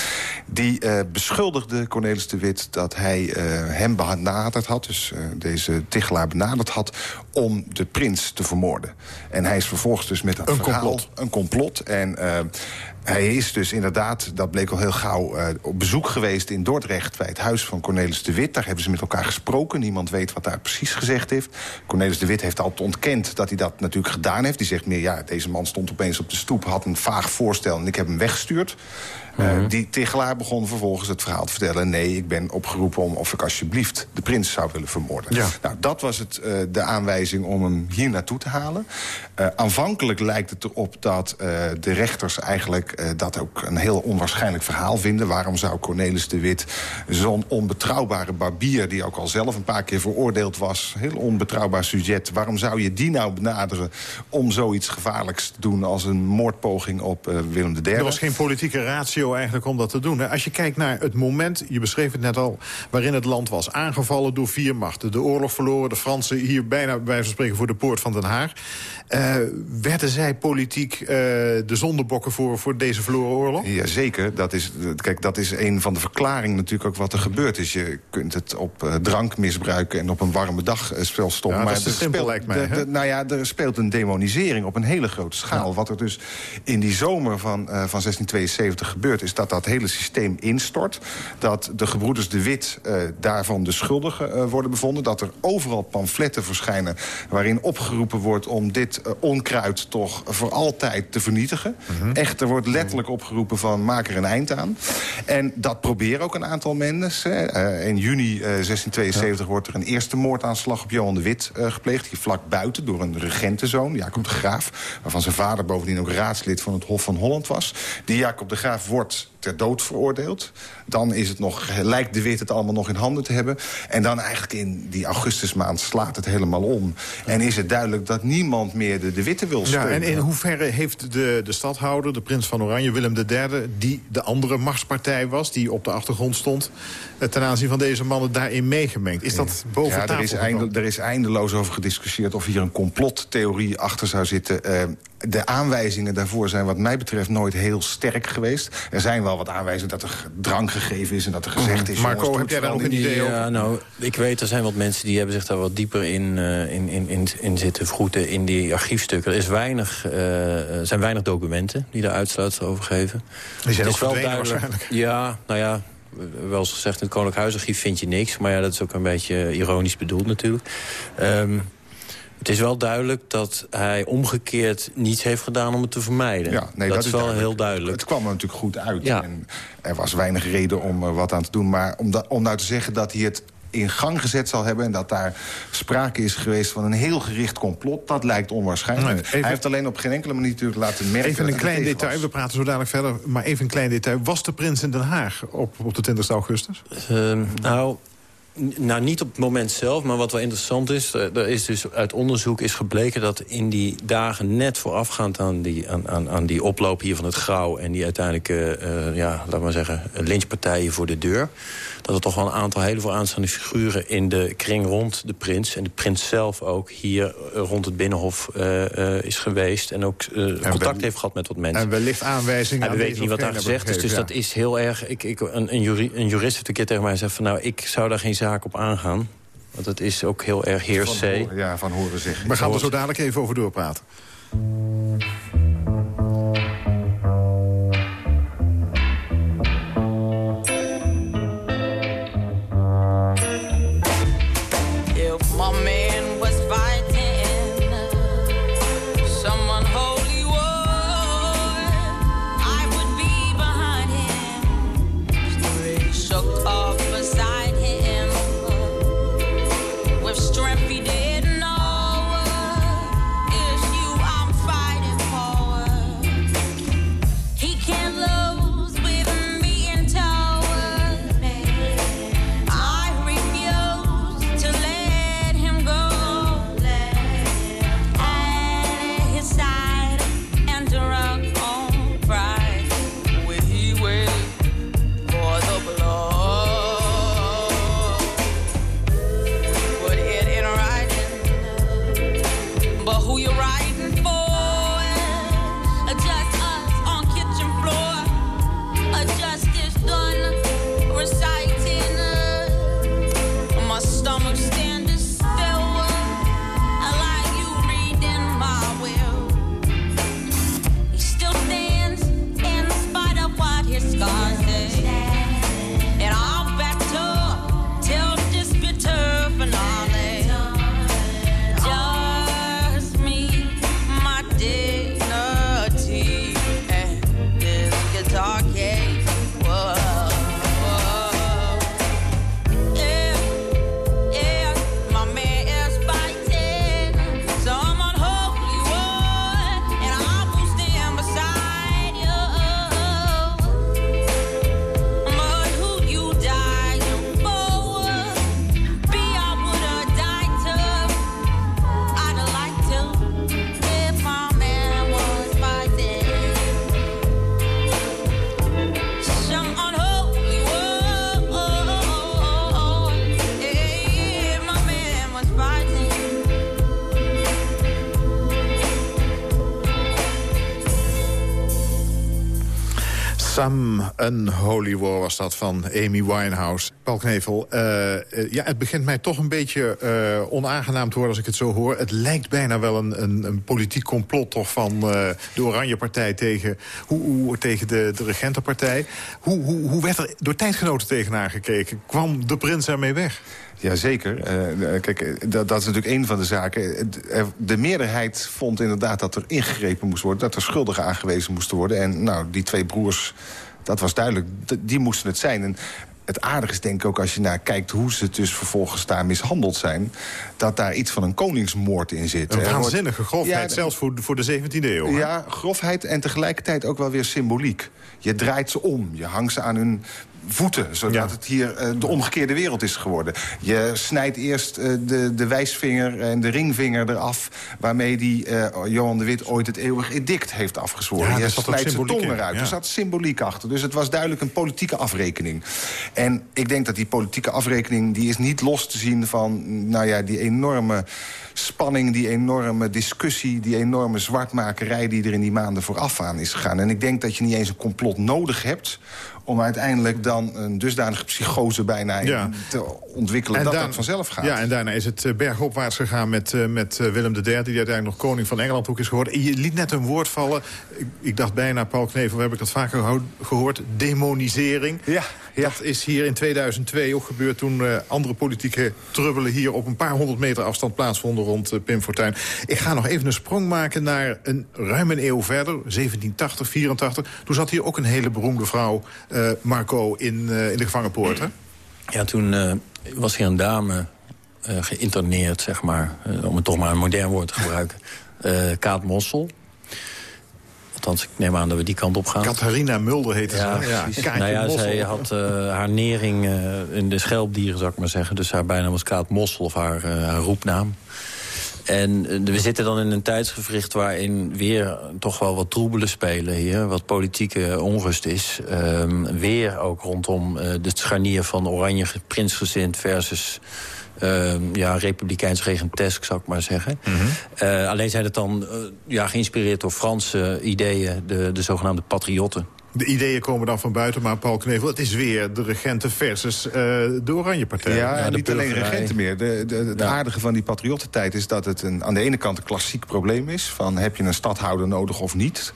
die uh, beschuldigde Cornelis de Wit dat hij hem benaderd had... dus deze Tichelaar benaderd had om de prins te vermoorden. En hij is vervolgens dus met een verhaal... Complot. Een complot. En hij is dus inderdaad, dat bleek al heel gauw, eh, op bezoek geweest in Dordrecht... bij het huis van Cornelis de Wit. Daar hebben ze met elkaar gesproken. Niemand weet wat daar precies gezegd heeft. Cornelis de Wit heeft altijd ontkend dat hij dat natuurlijk gedaan heeft. Die zegt meer, ja, deze man stond opeens op de stoep... had een vaag voorstel en ik heb hem weggestuurd. Uh, die Tegelaar begon vervolgens het verhaal te vertellen... nee, ik ben opgeroepen om of ik alsjeblieft de prins zou willen vermoorden. Ja. Nou, dat was het, uh, de aanwijzing om hem hier naartoe te halen. Uh, aanvankelijk lijkt het erop dat de rechters eigenlijk dat ook een heel onwaarschijnlijk verhaal vinden. Waarom zou Cornelis de Wit, zo'n onbetrouwbare barbier... die ook al zelf een paar keer veroordeeld was, heel onbetrouwbaar sujet... waarom zou je die nou benaderen om zoiets gevaarlijks te doen... als een moordpoging op Willem III? Er was geen politieke ratio eigenlijk om dat te doen. Als je kijkt naar het moment, je beschreef het net al... waarin het land was aangevallen door vier machten. De oorlog verloren, de Fransen hier bijna bij spreken voor de poort van Den Haag. Uh, werden zij politiek uh, de zondebokken voor, voor deze verloren oorlog? Jazeker. Dat is, kijk, dat is een van de verklaringen natuurlijk ook wat er gebeurd is. Je kunt het op uh, drank misbruiken en op een warme dag spel stoppen. Ja, maar dat is simpel, speelt, lijkt mij. De, de, nou ja, er speelt een demonisering op een hele grote schaal. Ja. Wat er dus in die zomer van, van 1672 gebeurt... is dat dat hele systeem instort. Dat de gebroeders de Wit daarvan de schuldigen worden bevonden. Dat er overal pamfletten verschijnen waarin opgeroepen wordt om dit uh, onkruid toch voor altijd te vernietigen. Mm -hmm. Echt, er wordt letterlijk opgeroepen van maak er een eind aan. En dat proberen ook een aantal mensen. Uh, in juni uh, 1672 ja. wordt er een eerste moordaanslag op Johan de Wit gepleegd. Hier vlak buiten door een regentenzoon, Jacob de Graaf. Waarvan zijn vader bovendien ook raadslid van het Hof van Holland was. Die Jacob de Graaf wordt ter dood veroordeeld. Dan is het nog, lijkt de Wit het allemaal nog in handen te hebben. En dan eigenlijk in die augustusmaand slaat het helemaal om. En is het duidelijk dat niemand meer de, de Witte wil steunen. Ja, en in hoeverre heeft de, de stadhouder, de prins van Oranje, Willem III... die de andere machtspartij was, die op de achtergrond stond... ten aanzien van deze mannen daarin meegemengd? Is dat boven ja, tafel? Er is, einde, er is eindeloos over gediscussieerd of hier een complottheorie achter zou zitten... Uh, de aanwijzingen daarvoor zijn wat mij betreft nooit heel sterk geweest. Er zijn wel wat aanwijzingen dat er drank gegeven is en dat er gezegd is... Marco, jongens, heb jij daar ook een idee over? Ja, nou, ik weet, er zijn wat mensen die hebben zich daar wat dieper in, uh, in, in, in, in zitten vroeten in die archiefstukken. Er is weinig, uh, zijn weinig documenten die daar uitsluitsel over geven. Die zijn het is wel verdwenen duidelijk. waarschijnlijk. Ja, nou ja, wel eens gezegd, in het Koninklijk Huisarchief vind je niks. Maar ja, dat is ook een beetje ironisch bedoeld natuurlijk. Um, het is wel duidelijk dat hij omgekeerd niets heeft gedaan om het te vermijden. Ja, nee, dat, dat is wel duidelijk. heel duidelijk. Het kwam er natuurlijk goed uit. Ja. En er was weinig reden om er wat aan te doen. Maar om, om nou te zeggen dat hij het in gang gezet zal hebben... en dat daar sprake is geweest van een heel gericht complot... dat lijkt onwaarschijnlijk. Nee, even- Hij heeft alleen op geen enkele manier natuurlijk laten merken... Even een klein detail, was. we praten zo dadelijk verder. Maar even een klein detail. Was de prins in Den Haag op, op de 20 augustus? Ehm, nou, nou, niet op het moment zelf, maar wat wel interessant is... eh, er is dus uit onderzoek is gebleken dat in die dagen net voorafgaand aan die, aan, aan, aan die oploop hier van het grauw... en die uiteindelijke, eh, ja, laat maar zeggen, lynchpartijen voor de deur... dat er toch wel een aantal hele vooraanstaande figuren in de kring rond de prins... en de prins zelf ook hier eh, rond het Binnenhof eh, eh, is geweest... en ook contact heeft gehad met wat mensen. En wellicht aanwijzingen aan we weten niet wat daar gezegd is, dus dat is heel erg... Ik, ik, een, een, juri- een jurist heeft een keer tegen mij gezegd van... nou, ik zou daar geen zaak op aangaan. Want het is ook heel erg heersee. horen- Ja, van horen zeggen. ja. We gaan er zo dadelijk even over doorpraten. Some Unholy War was dat van Amy Winehouse. Paul Knevel, eh, eh, ja, het begint mij toch een beetje eh, onaangenaam te worden als ik het zo hoor. Het lijkt bijna wel een, een, een politiek complot toch van de Oranje Partij tegen, hoe, hoe, tegen de, de Regentenpartij. Hoe, hoe, hoe werd er door tijdgenoten tegenaan gekeken? Kwam de prins ermee weg? Jazeker. Uh, kijk, dat, dat, is natuurlijk een van de zaken. De meerderheid vond inderdaad dat er ingegrepen moest worden... dat er schuldigen aangewezen moesten worden. En nou, die twee broers, dat was duidelijk, die moesten het zijn. En het aardige is denk ik ook als je naar kijkt hoe ze dus vervolgens daar mishandeld zijn... dat daar iets van een koningsmoord in zit. Een waanzinnige grofheid, zelfs voor, voor de 17e eeuw. Ja, grofheid en tegelijkertijd ook wel weer symboliek. Je draait ze om, je hangt ze aan hun voeten. Zodat het hier uh, de omgekeerde wereld is geworden. Je snijdt eerst uh, de, de wijsvinger en de ringvinger eraf... waarmee die uh, Johan de Wit ooit het eeuwig edict heeft afgezworen. Ja, je snijdt zijn tong eruit. Ja. Er zat symboliek achter. Dus het was duidelijk een politieke afrekening. En ik denk dat die politieke afrekening... die is niet los te zien van nou ja, die enorme spanning, die enorme discussie... die enorme zwartmakerij die er in die maanden vooraf aan is gegaan. En ik denk dat je niet eens een complot nodig hebt om uiteindelijk dan een dusdanige psychose bijna te ontwikkelen... dat dat vanzelf gaat. Ja, en daarna is het eh, bergopwaarts gegaan met, uh, met uh, Willem III... die uiteindelijk nog koning van Engeland ook is geworden. En je liet net een woord vallen. Ik, ik dacht bijna, Paul Knevel, heb ik dat vaker gehoord. Demonisering. Ja, ja. Dat is hier in 2002 ook gebeurd toen uh, andere politieke trubbelen... hier op een paar honderd meter afstand plaatsvonden rond uh, Pim Fortuyn. Ik ga nog even een sprong maken naar een ruim een eeuw verder. 1780, 84. Toen zat hier ook een hele beroemde vrouw, uh, Marco, in, in de gevangenpoort. Hè? Ja, toen was hier een dame geïnterneerd, zeg maar. om het toch maar een modern woord te gebruiken. Kaat Mossel. Althans, ik neem aan dat we die kant op gaan. Catharina Mulder heette ja, ze. Ja, nou ja, zij had uh, haar nering uh, in de schelpdieren, zou ik maar zeggen. Dus haar bijnaam was Kaat Mossel, of haar, uh, haar roepnaam. En we zitten dan in een tijdsgevricht waarin weer toch wel wat troebelen spelen hier. Wat politieke onrust is. Um, weer ook rondom de scharnier van oranje prinsgezind versus uh, ja, republikeins regentesk, zou ik maar zeggen. Mm -hmm. uh, alleen zijn het dan uh, ja, geïnspireerd door Franse ideeën, de, de zogenaamde patriotten. De ideeën komen dan van buiten, maar Paul Knevel... het is weer de regenten versus uh, de Oranje Partij. Ja, ja niet alleen regenten meer. De, de, de ja. aardige van die patriottentijd is dat het een, aan de ene kant een klassiek probleem is... van heb je een stadhouder nodig of niet...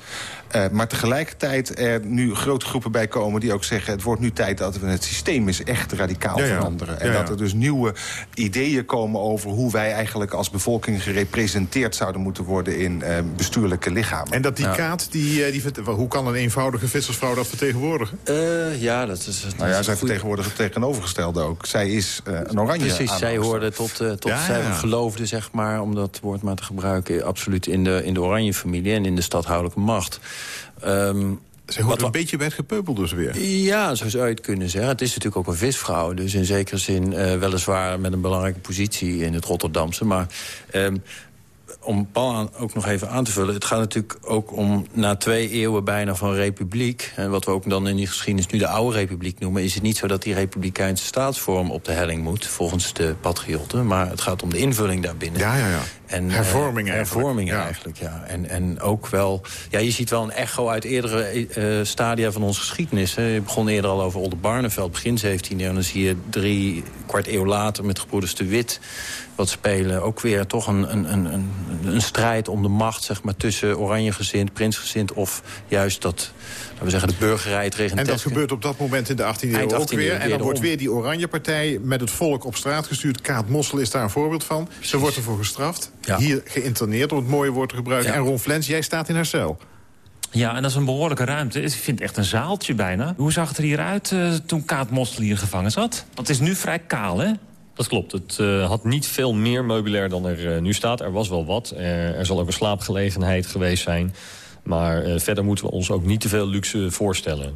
Uh, maar tegelijkertijd er nu grote groepen bij komen die ook zeggen... het wordt nu tijd dat we het systeem eens echt radicaal ja, ja. veranderen. En ja, dat er dus nieuwe ideeën komen over hoe wij eigenlijk als bevolking gerepresenteerd zouden moeten worden in uh, bestuurlijke lichamen. En dat die kaat, die, die, hoe kan een eenvoudige vissersvrouw dat vertegenwoordigen? Uh, ja, dat is... Dat nou ja, zij vertegenwoordigen het tegenovergestelde ook. Zij is een oranje Precies, zij hoorde tot, tot zij geloofde, zeg maar, om dat woord maar te gebruiken... absoluut in de, in de oranje familie en in de stadhoudelijke macht. Um, ze hoort een beetje bij het gepeupel dus weer. Ja, zo zou je het kunnen zeggen. Het is natuurlijk ook een visvrouw. Dus in zekere zin uh, weliswaar met een belangrijke positie in het Rotterdamse. Maar um, om Paul aan, ook nog even aan te vullen... het gaat natuurlijk ook om na twee eeuwen bijna van republiek... en wat we ook dan in die geschiedenis nu de oude republiek noemen... is het niet zo dat die republikeinse staatsvorm op de helling moet... volgens de patriotten, maar het gaat om de invulling daarbinnen. Ja, ja, ja. En, hervorming uh, eigenlijk. Hervorming ja. eigenlijk, ja. En, en ook wel... Ja, je ziet wel een echo uit eerdere uh, stadia van onze geschiedenis. Hè. Je begon eerder al over Oldenbarneveld, begin 17e eeuw. En dan zie je drie kwart eeuw later met gebroeders de Wit wat spelen. Ook weer toch een, een, een, een, strijd om de macht zeg maar, tussen oranjegezind, prinsgezind... of juist dat, laten we zeggen, de burgerij, het En dat gebeurt op dat moment in de 18e eeuw ook weer. En dan wordt weer die oranje partij met het volk op straat gestuurd. Kaat Mossel is daar een voorbeeld van. Precies. Ze wordt ervoor gestraft. Ja. Hier geïnterneerd, om het mooie woord te gebruiken. Ja. En Ron Flens, jij staat in haar cel. Ja, en dat is een behoorlijke ruimte. Ik vind het echt een zaaltje bijna. Hoe zag het er hier uit uh, toen Kaat Mossel hier gevangen zat? Want het is nu vrij kaal, hè? Dat klopt. Het uh, had niet veel meer meubilair dan er uh, nu staat. Er was wel wat. Er, er zal ook een slaapgelegenheid geweest zijn. Maar uh, verder moeten we ons ook niet te veel luxe voorstellen.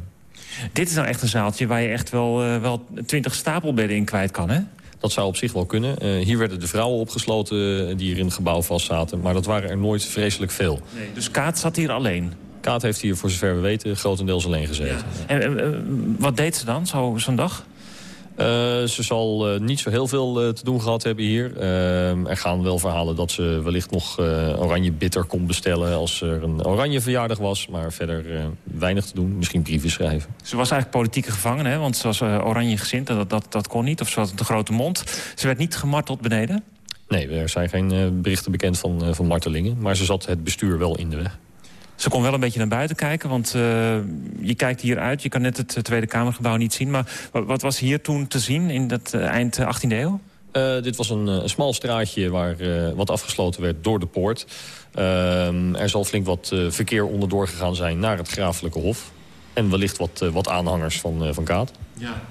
Dit is nou echt een zaaltje waar je echt wel, wel 20 stapelbedden in kwijt kan, hè? Dat zou op zich wel kunnen. Uh, hier werden de vrouwen opgesloten die hier in het gebouw vastzaten. Maar dat waren er nooit vreselijk veel. Nee, dus Kaat zat hier alleen? Kaat heeft hier, voor zover we weten, grotendeels alleen gezeten. Ja. En uh, wat deed ze dan, zo'n zo dag? Uh, ze zal uh, niet zo heel veel uh, te doen gehad hebben hier. er gaan wel verhalen dat ze wellicht nog oranje bitter kon bestellen... als er een oranje verjaardag was. Maar verder weinig te doen. Misschien brieven schrijven. Ze was eigenlijk politieke gevangene, hè? want ze was oranje gezind. Dat, dat, dat kon niet, of ze had een grote mond. Ze werd niet gemarteld beneden? Nee, er zijn geen berichten bekend van, van martelingen. Maar ze zat het bestuur wel in de weg. Ze kon wel een beetje naar buiten kijken, want uh, je kijkt hier uit. Je kan net het Tweede Kamergebouw niet zien. Maar wat was hier toen te zien in dat uh, eind 18e eeuw? Uh, dit was een, een, smal straatje waar wat afgesloten werd door de poort. Ehm, er zal flink wat verkeer onderdoor gegaan zijn naar het grafelijke hof. En wellicht wat, wat aanhangers van, van Kaat. Ja.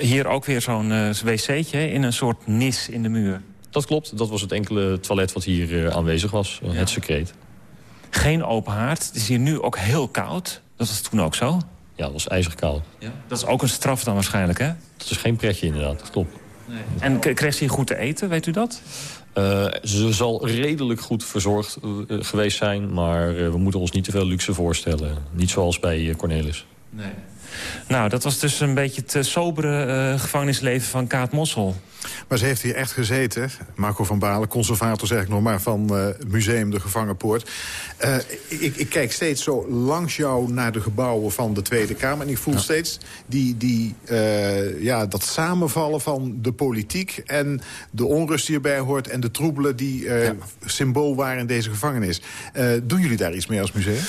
hier ook weer zo'n wc'tje in een soort nis in de muur. Dat klopt. Dat was het enkele toilet wat hier aanwezig was. Ja. Het secreet. Geen open haard. Het is hier nu ook heel koud. Dat was toen ook zo? Ja, het was ijzig koud. Ja? Dat is ook een straf dan waarschijnlijk, hè? Dat is geen pretje inderdaad, dat klopt. Nee. En kreeg ze hier goed te eten, weet u dat? Uh, ze zal redelijk goed verzorgd uh, geweest zijn... maar uh, we moeten ons niet te veel luxe voorstellen. Niet zoals bij Cornelis. Nee. Nou, dat was dus een beetje het sobere gevangenisleven van Kaat Mossel. Maar ze heeft hier echt gezeten. Marco van Balen, conservator zeg ik nog maar van uh, Museum de Gevangenpoort. Uh, ik, ik, kijk steeds zo langs jou naar de gebouwen van de Tweede Kamer. En ik voel steeds die, die, uh, ja, dat samenvallen van de politiek... en de onrust die erbij hoort en de troebelen die ja. symbool waren in deze gevangenis. doen jullie daar iets mee als museum?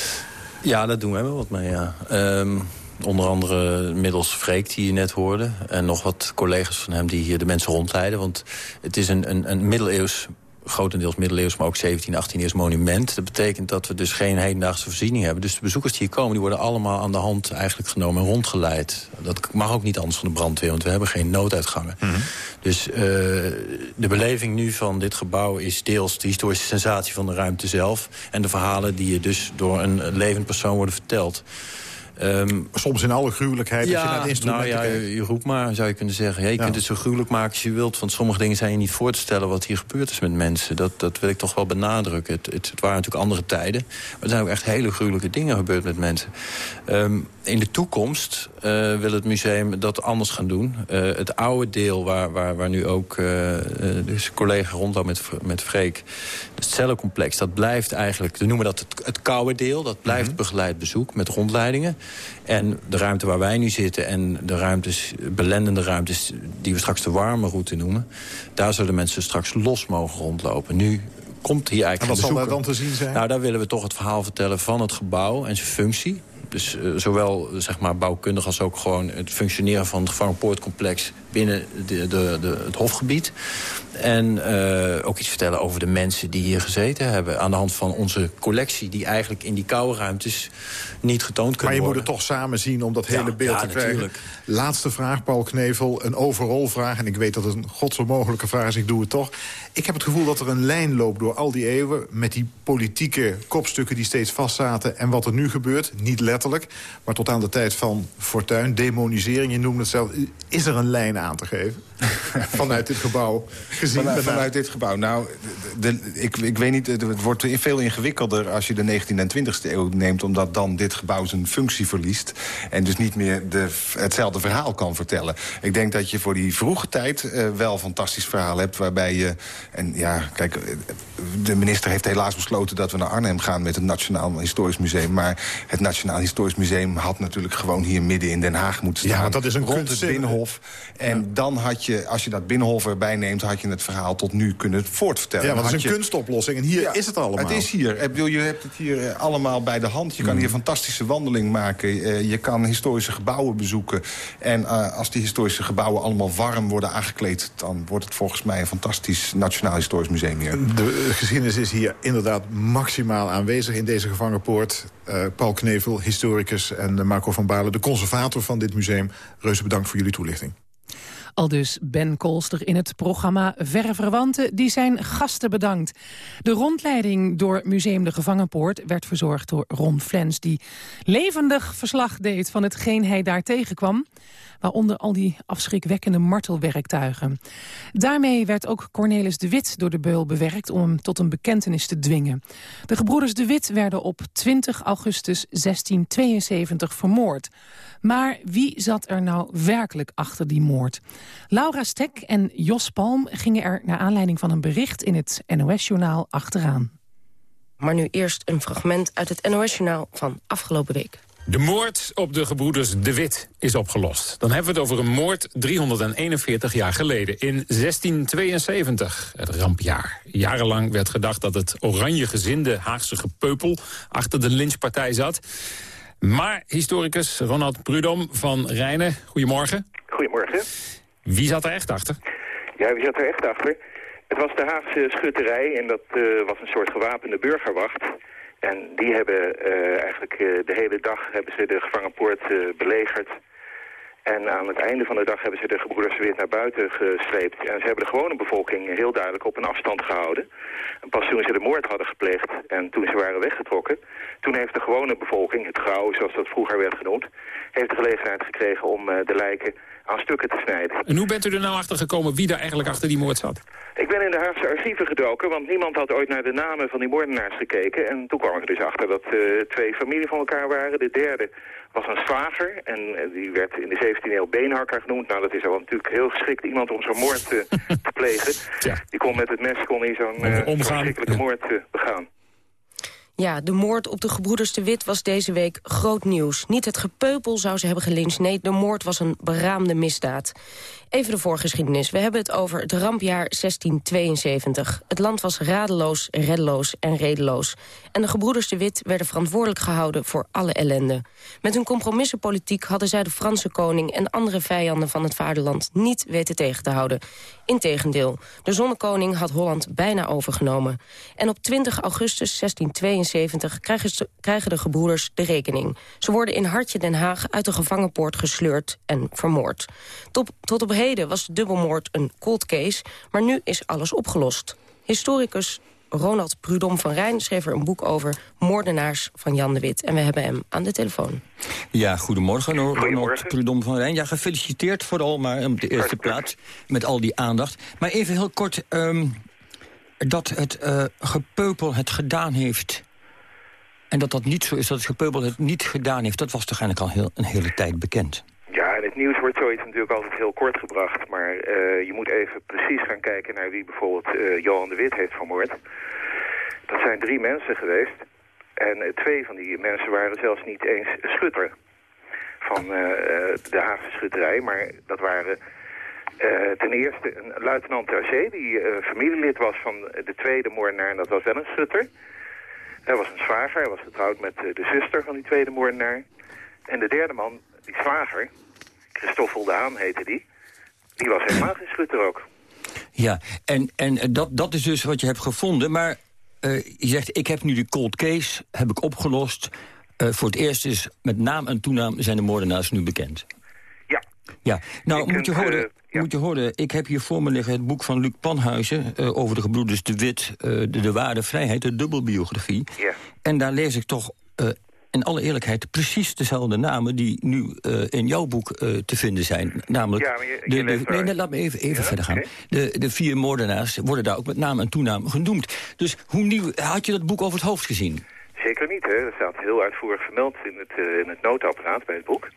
Ja, dat doen we wel wat mee, ja. Um... Onder andere middels Freek, die je net hoorde. En nog wat collega's van hem die hier de mensen rondleiden. Want het is een, een, een middeleeuws grotendeels middeleeuws, maar ook 17, 18 eeuws monument. Dat betekent dat we dus geen hedendaagse voorziening hebben. Dus de bezoekers die hier komen, die worden allemaal aan de hand eigenlijk genomen en rondgeleid. Dat mag ook niet anders van de brandweer, want we hebben geen nooduitgangen. Mm -hmm. Dus uh, de beleving nu van dit gebouw is deels de historische sensatie van de ruimte zelf... en de verhalen die je dus door een levend persoon worden verteld. Um, Soms in alle gruwelijkheid ja, als je naar het instrument nou ja, je, je roept maar, zou je kunnen zeggen. Ja, je ja. kunt het zo gruwelijk maken als je wilt. Want sommige dingen zijn je niet voor te stellen wat hier gebeurd is met mensen. Dat, dat wil ik toch wel benadrukken. Het, het, het waren natuurlijk andere tijden. Maar er zijn ook echt hele gruwelijke dingen gebeurd met mensen. Um, in de toekomst uh, wil het museum dat anders gaan doen. Uh, het oude deel waar, waar, waar nu ook uh, dus collega rondloopt met, met Freek... het cellencomplex, dat blijft eigenlijk... we noemen dat het, het koude deel. Dat blijft mm -hmm. begeleid bezoek met rondleidingen. En de ruimte waar wij nu zitten en de ruimtes, belendende ruimtes... die we straks de warme route noemen... daar zullen mensen straks los mogen rondlopen. Nu komt hier eigenlijk En wat zal daar dan te zien zijn? Nou, daar willen we toch het verhaal vertellen van het gebouw en zijn functie. Dus uh, zowel zeg maar, bouwkundig als ook gewoon het functioneren van het gevangenpoortcomplex binnen de, de, de, het hofgebied. En uh, ook iets vertellen over de mensen die hier gezeten hebben. Aan de hand van onze collectie die eigenlijk in die koude ruimtes niet getoond kunnen Maar je worden. moet het toch samen zien om dat hele ja, beeld ja, te krijgen. Natuurlijk. Laatste vraag, Paul Knevel. Een overal vraag. En ik weet dat het een godsonmogelijke vraag is, ik doe het toch. Ik heb het gevoel dat er een lijn loopt door al die eeuwen... met die politieke kopstukken die steeds vastzaten... en wat er nu gebeurt, niet letterlijk... maar tot aan de tijd van Fortuin, demonisering, je noemde het zelf... is er een lijn aan te geven? (laughs) vanuit dit gebouw gezien? Vanuit, vanuit dit gebouw. Nou, de, de, ik, ik weet niet, het wordt veel ingewikkelder als je de 19e en 20e eeuw neemt... omdat dan dit gebouw zijn functie verliest... en dus niet meer de, hetzelfde verhaal kan vertellen. Ik denk dat je voor die vroege tijd uh, wel een fantastisch verhaal hebt... waarbij je, en ja, kijk, de minister heeft helaas besloten... dat we naar Arnhem gaan met het Nationaal Historisch Museum... maar het Nationaal Historisch Museum had natuurlijk gewoon hier midden in Den Haag moeten staan. Ja, dat is een rond het Binnenhof. En ja. dan had je, als je dat Binnenhof erbij neemt... had je het verhaal tot nu kunnen voortvertellen. Ja, want het is je... een kunstoplossing en hier ja, is het allemaal. Het is hier. Ik bedoel, je hebt het hier allemaal bij de hand. Je kan hier een fantastische wandeling maken. Uh, je kan historische gebouwen bezoeken. En uh, als die historische gebouwen allemaal warm worden aangekleed... dan wordt het volgens mij een fantastisch Nationaal Historisch Museum hier. De geschiedenis is hier inderdaad maximaal aanwezig in deze gevangenpoort. Uh, Paul Knevel, historicus, en Marco van Balen, de conservator van dit museum. Reuze bedankt voor jullie toelichting. Al dus Ben Kolster in het programma Verre Verwanten, die zijn gasten bedankt. De rondleiding door Museum de Gevangenpoort werd verzorgd door Ron Flens... die levendig verslag deed van hetgeen hij daar tegenkwam waaronder al die afschrikwekkende martelwerktuigen. Daarmee werd ook Cornelis de Wit door de beul bewerkt om hem tot een bekentenis te dwingen. De gebroeders de Wit werden op 20 augustus 1672 vermoord. Maar wie zat er nou werkelijk achter die moord? Laura Stek en Jos Palm gingen er naar aanleiding van een bericht in het NOS-journaal achteraan. Maar nu eerst een fragment uit het NOS-journaal van afgelopen week. De moord op de gebroeders De Wit is opgelost. Dan hebben we het over een moord 341 jaar geleden, in 1672, het rampjaar. Jarenlang werd gedacht dat het oranje gezinde Haagse gepeupel achter de lynchpartij zat. Maar historicus Ronald Prudom van Rijnen, goedemorgen. Goedemorgen. Wie zat er echt achter? Ja, wie zat er echt achter? Het was de Haagse schutterij en dat eh, was een soort gewapende burgerwacht. En die hebben eh, eigenlijk eh, de hele dag hebben ze de gevangenpoort belegerd. En aan het einde van de dag hebben ze de gebroeders weer naar buiten gesleept. En ze hebben de gewone bevolking heel duidelijk op een afstand gehouden. En pas toen ze de moord hadden gepleegd en toen ze waren weggetrokken... toen heeft de gewone bevolking, het grauw zoals dat vroeger werd genoemd... heeft de gelegenheid gekregen om de lijken aan stukken te snijden. En hoe bent u er nou achter gekomen wie daar eigenlijk achter die moord zat? Ik ben in de Haagse archieven gedoken, want niemand had ooit naar de namen van die moordenaars gekeken. En toen kwam ik er dus achter dat uh, twee familie van elkaar waren. De derde was een zwager en uh, die werd in de 17e eeuw beenhakker genoemd. Nou, dat is al natuurlijk heel geschikt iemand om zo'n moord uh, (laughs) te plegen. Ja. Die kon met het mes kon hij zo'n uh, verschrikkelijke moord begaan. Ja, de moord op de gebroeders de Wit was deze week groot nieuws. Niet het gepeupel zou ze hebben gelyncht. Nee, de moord was een beraamde misdaad. Even de voorgeschiedenis. We hebben het over het rampjaar 1672. Het land was radeloos, reddeloos en redeloos. En de gebroeders de Wit werden verantwoordelijk gehouden voor alle ellende. Met hun compromissenpolitiek hadden zij de Franse koning... en andere vijanden van het vaderland niet weten tegen te houden. Integendeel, de zonnekoning had Holland bijna overgenomen. En op 20 augustus 1672 krijgen, krijgen de gebroeders de rekening. Ze worden in Hartje Den Haag uit de gevangenpoort gesleurd en vermoord. Tot, tot op heden was de dubbelmoord een cold case, maar nu is alles opgelost. Historicus Ronald Prudom van Rijn schreef er een boek over moordenaars van Jan de Wit. En we hebben hem aan de telefoon. Ja, goedemorgen, Ronald Prudom van Rijn. Ja, gefeliciteerd vooral maar op de eerste plaats met al die aandacht. Maar even heel kort, um, dat het uh, gepeupel het gedaan heeft... en dat dat niet zo is, dat het gepeupel het niet gedaan heeft... dat was toch eigenlijk al heel, een hele tijd bekend. Het nieuws wordt zoiets natuurlijk altijd heel kort gebracht. Maar uh, je moet even precies gaan kijken naar wie bijvoorbeeld uh, Johan de Wit heeft vermoord. Dat zijn drie mensen geweest. En uh, twee van die mensen waren zelfs niet eens schutter van de Haagse. Maar dat waren ten eerste een luitenant zee die familielid was van de tweede moordenaar. En dat was wel een schutter. Hij was een zwager, hij was getrouwd met de zuster van die tweede moordenaar. En de derde man, die zwager, Christoffel de Haan heette die. Die was helemaal geen schutter ook. Ja, en, en dat, dat is dus wat je hebt gevonden. Maar uh, je zegt, ik heb nu de cold case, heb ik opgelost. Uh, voor het eerst is met naam en toenaam zijn de moordenaars nu bekend. Ja. Ja, nou je moet, je horen, uh, ja. moet je horen, ik heb hier voor me liggen het boek van Luc Panhuizen... over de gebroeders De Wit, de, de ware vrijheid, de dubbelbiografie. Ja. En daar lees ik toch in alle eerlijkheid precies dezelfde namen... die nu uh, in jouw boek uh, te vinden zijn. Namelijk, ja, je, je de, nee, nee, laat me even, even ja, verder gaan. Okay. De, de vier moordenaars worden daar ook met naam en toenaam genoemd. Dus hoe nieuw, had je dat boek over het hoofd gezien? Zeker niet, hè. Dat staat heel uitvoerig vermeld in het, uh, in het noodapparaat bij het boek.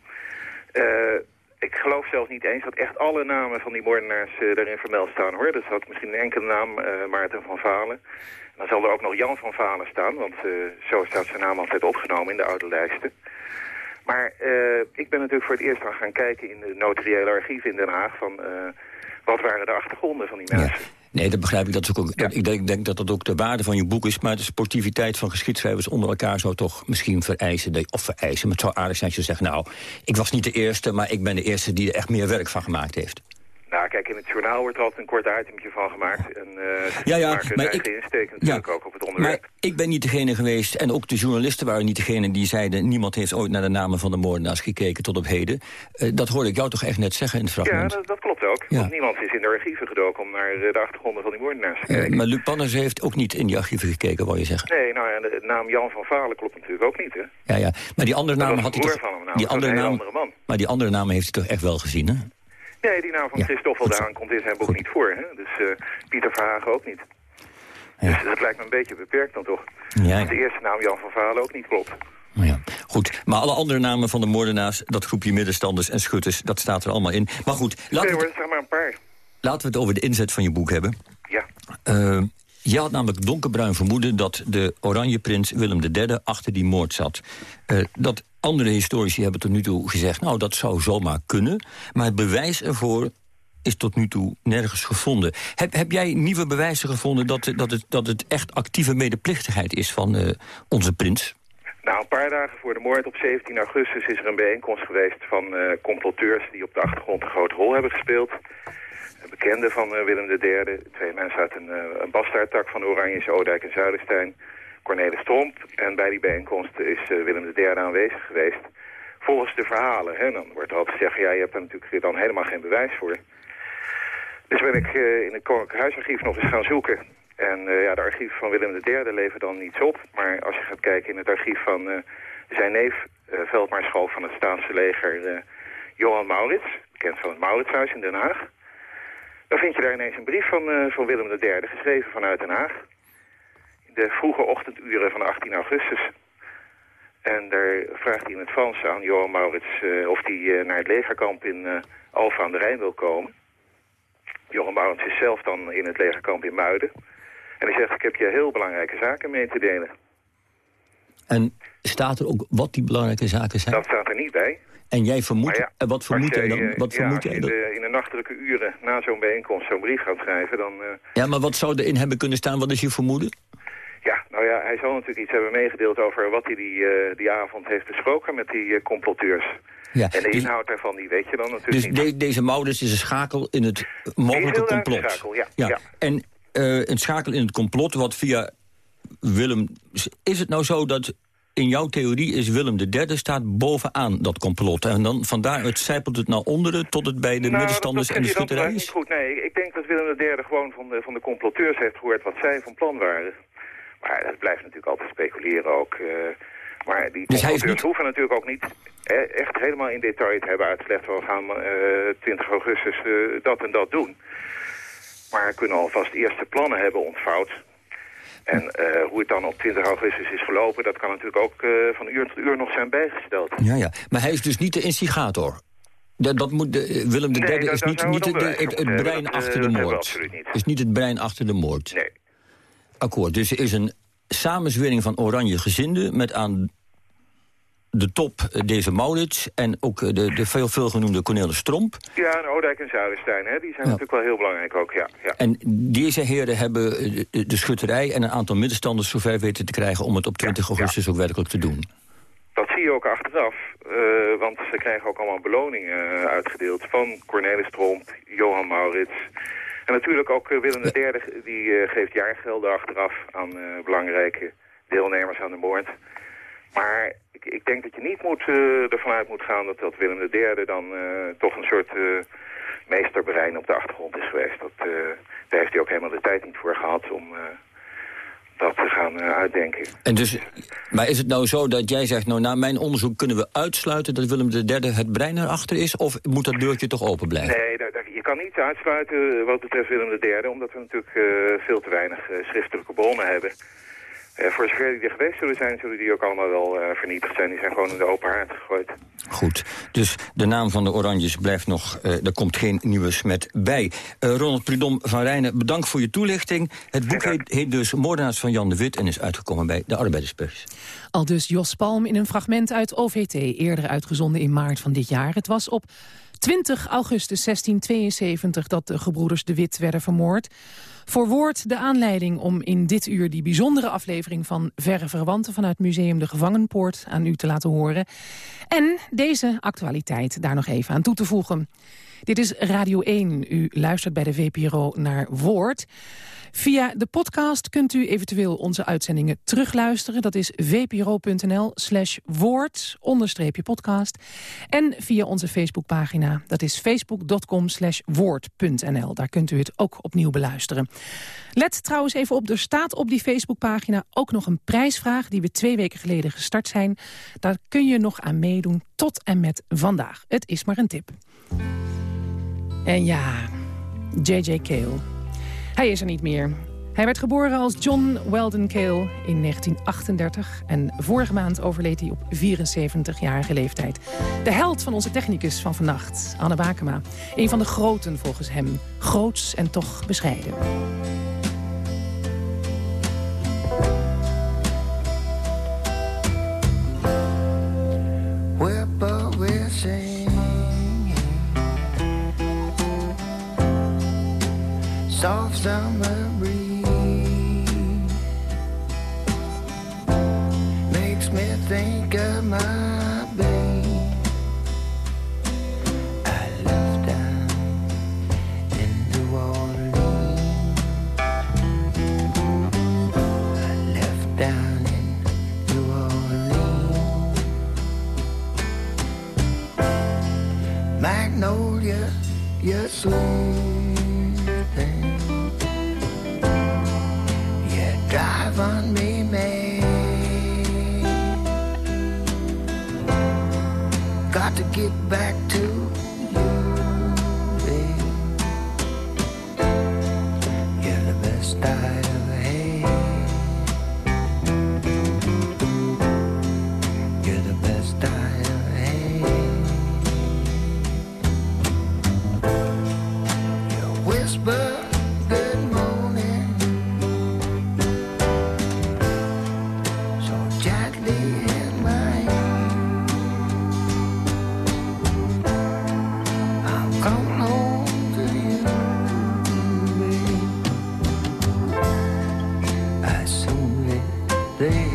ik geloof zelfs niet eens dat echt alle namen van die moordenaars daarin vermeld staan, hoor. Er staat misschien een enkele naam, Maarten van Valen... Dan zal er ook nog Jan van Valen staan, want uh, zo staat zijn naam altijd opgenomen in de oude lijsten. Maar uh, ik ben natuurlijk voor het eerst aan gaan kijken in de notariële archieven in Den Haag... van uh, wat waren de achtergronden van die mensen. Ja. Nee, dat begrijp ik. Dat is ook, ja. ik, denk, ik denk dat dat ook de waarde van je boek is. Maar de sportiviteit van geschiedschrijvers onder elkaar zou toch misschien vereisen. Of vereisen, maar het zou aardig zijn als je zegt... nou, ik was niet de eerste, maar ik ben de eerste die er echt meer werk van gemaakt heeft. Nou, kijk, in het journaal wordt er altijd een kort itemje van gemaakt. En uh, ja, ja, maken maar ik, insteek natuurlijk ook op het onderwerp. Maar ik ben niet degene geweest, en ook de journalisten waren niet degene die zeiden... niemand heeft ooit naar de namen van de moordenaars gekeken tot op heden. Uh, dat hoorde ik jou toch echt net zeggen in het fragment. Ja, dat, dat klopt ook. Ja. Want niemand is in de archieven gedoken om naar de achtergronden van die moordenaars te Uh, kijken. maar Luc Panners heeft ook niet in die archieven gekeken, wou je zeggen. Nee, nou ja, de naam Jan van Valen klopt natuurlijk ook niet, hè? Ja, ja. Maar die andere was had hij toch... van hem, nou. die andere naam, andere man. Maar die andere namen heeft hij toch echt wel gezien, hè? Nee, die naam van Ja, Christoffel goed. Daan komt in zijn boek niet voor, hè? Dus eh, Pieter Verhagen ook niet. Dus dat lijkt me een beetje beperkt dan toch. Ja, Want de eerste naam Jan van Valen ook niet klopt. Ja, goed. Maar alle andere namen van de moordenaars, dat groepje middenstanders en schutters, dat staat er allemaal in. Maar goed, laten hoor, het, zijn maar een paar. laten we het over de inzet van je boek hebben. Ja. Uh, je had namelijk donkerbruin vermoeden dat de oranje prins Willem III achter die moord zat. Uh, dat andere historici hebben tot nu toe gezegd, nou dat zou zomaar kunnen. Maar het bewijs ervoor is tot nu toe nergens gevonden. Heb, heb jij nieuwe bewijzen gevonden dat, dat, het, dat het echt actieve medeplichtigheid is van uh, onze prins? Nou, een paar dagen voor de moord op 17 augustus is er een bijeenkomst geweest van uh, comploteurs die op de achtergrond een grote rol hebben gespeeld. Een bekende van uh, Willem III, twee mensen uit een, uh, een bastaardtak van de Oranjes, Oudijk en Zuiderstein, Cornelis Tromp. En bij die bijeenkomst is Willem III aanwezig geweest. Volgens de verhalen, hè, dan wordt er altijd gezegd, ja, je hebt er natuurlijk dan helemaal geen bewijs voor. Dus ben ik in het Koninklijk Huisarchief nog eens gaan zoeken. En uh, ja, de archieven van Willem III leveren dan niets op. Maar als je gaat kijken in het archief van zijn neef, veldmaarschalk van het Staatse leger, Johan Maurits, bekend van het Mauritshuis in Den Haag. Dan vind je daar ineens een brief van, van Willem III, geschreven vanuit Den Haag. In de vroege ochtenduren van 18 augustus. En daar vraagt hij in het Frans aan Johan Maurits of hij naar het legerkamp in Alphen aan de Rijn wil komen. Johan Maurits is zelf dan in het legerkamp in Muiden. En hij zegt, ik heb je heel belangrijke zaken mee te delen. En staat er ook wat die belangrijke zaken zijn? Dat staat er niet bij. En jij vermoedt, ja, en wat vermoedt jij dan? Wat ja, vermoed als jij je dan? de, in de nachtelijke uren na zo'n bijeenkomst zo'n brief gaat schrijven, dan... Uh, ja, maar wat zou erin hebben kunnen staan? Wat is je vermoeden? Ja, nou ja, hij zal natuurlijk iets hebben meegedeeld over wat hij die, uh, die avond heeft besproken met die uh, comploteurs. Ja, en de dus, inhoud daarvan, die weet je dan natuurlijk dus niet. De, deze Maurits is een schakel in het mogelijke complot. Een schakel, ja. ja. ja. En een schakel in het complot wat via Willem... Is het nou zo dat in jouw theorie is Willem III staat bovenaan dat complot. En dan vandaar het zijpelt het naar onderen tot het bij de nou, middenstanders dat, en de schutterij niet is? goed. Nee, ik denk dat Willem III gewoon van de, van de comploteurs heeft gehoord wat zij van plan waren. Maar dat blijft natuurlijk altijd speculeren ook. Uh, maar die dus niet... hoeven natuurlijk ook niet echt helemaal in detail te hebben uitgelegd... we gaan uh, 20 augustus uh, dat en dat doen. Maar kunnen alvast eerste plannen hebben ontvouwd. En uh, hoe het dan op 20 augustus is gelopen... dat kan natuurlijk ook uh, van uur tot uur nog zijn bijgesteld. Ja, ja. Maar hij is dus niet de instigator. Dat, dat moet de, Willem III nee, is niet, niet de, het, het, brein achter de moord. Is niet het brein achter de moord. Nee. Akkoord. Dus er is een samenzwering van oranje gezinden... met aan de top deze Maurits en ook de, de veel, veel genoemde Cornelis Tromp. Ja, en Oudijk en Zuiderstein, hè, die zijn ja. natuurlijk wel heel belangrijk ook, ja. ja. En deze heren hebben de, de, schutterij en een aantal middenstanders zover weten te krijgen... om het op 20 ja, augustus ook werkelijk te doen. Dat zie je ook achteraf, uh, want ze krijgen ook allemaal beloningen uitgedeeld... van Cornelis Tromp, Johan Maurits... En natuurlijk ook uh, Willem III, die geeft jaargelden achteraf aan belangrijke deelnemers aan de moord... Maar ik, ik, denk dat je niet moet, ervan uit moet gaan dat, dat Willem III dan toch een soort meesterbrein op de achtergrond is geweest. Dat, daar heeft hij ook helemaal de tijd niet voor gehad om dat te gaan uitdenken. En dus, maar is het nou zo dat jij zegt, nou na mijn onderzoek kunnen we uitsluiten dat Willem III het brein erachter is? Of moet dat deurtje toch open blijven? Nee, je kan niet uitsluiten wat betreft Willem III, omdat we natuurlijk veel te weinig schriftelijke bronnen hebben. Uh, voor zover die er geweest zullen zijn, zullen die ook allemaal wel uh, vernietigd zijn. Die zijn gewoon in de open haard gegooid. Goed, dus de naam van de Oranjes blijft nog, uh, er komt geen nieuwe smet bij. Ronald Prudom van Rijnen, bedankt voor je toelichting. Het boek heet, heet, dus Moordenaars van Jan de Wit en is uitgekomen bij de Arbeiderspers. Al dus Jos Palm in een fragment uit OVT, eerder uitgezonden in maart van dit jaar. Het was op 20 augustus 1672 dat de gebroeders De Wit werden vermoord. Voor woord de aanleiding om in dit uur die bijzondere aflevering van Verre Verwanten vanuit Museum de Gevangenpoort aan u te laten horen. En deze actualiteit daar nog even aan toe te voegen. Dit is Radio 1. U luistert bij de VPRO naar Woord. Via de podcast kunt u eventueel onze uitzendingen terugluisteren. Dat is vpro.nl slash woord onderstreepje podcast. En via onze Facebookpagina. Dat is facebook.com slash woord.nl. Daar kunt u het ook opnieuw beluisteren. Let trouwens even op, er staat op die Facebookpagina ook nog een prijsvraag... die we twee weken geleden gestart zijn. Daar kun je nog aan meedoen tot en met vandaag. Het is maar een tip. En ja, J.J. Cale. Hij is er niet meer. Hij werd geboren als John Weldon Cale in 1938. En vorige maand overleed hij op 74-jarige leeftijd. De held van onze technicus van vannacht, Anne Bakema. Een van de groten volgens hem. Groots en toch bescheiden. Soft summer breeze Makes me think of my babe. I left down in New Orleans. I left down in New Orleans. Magnolia, you're sweet get back to day.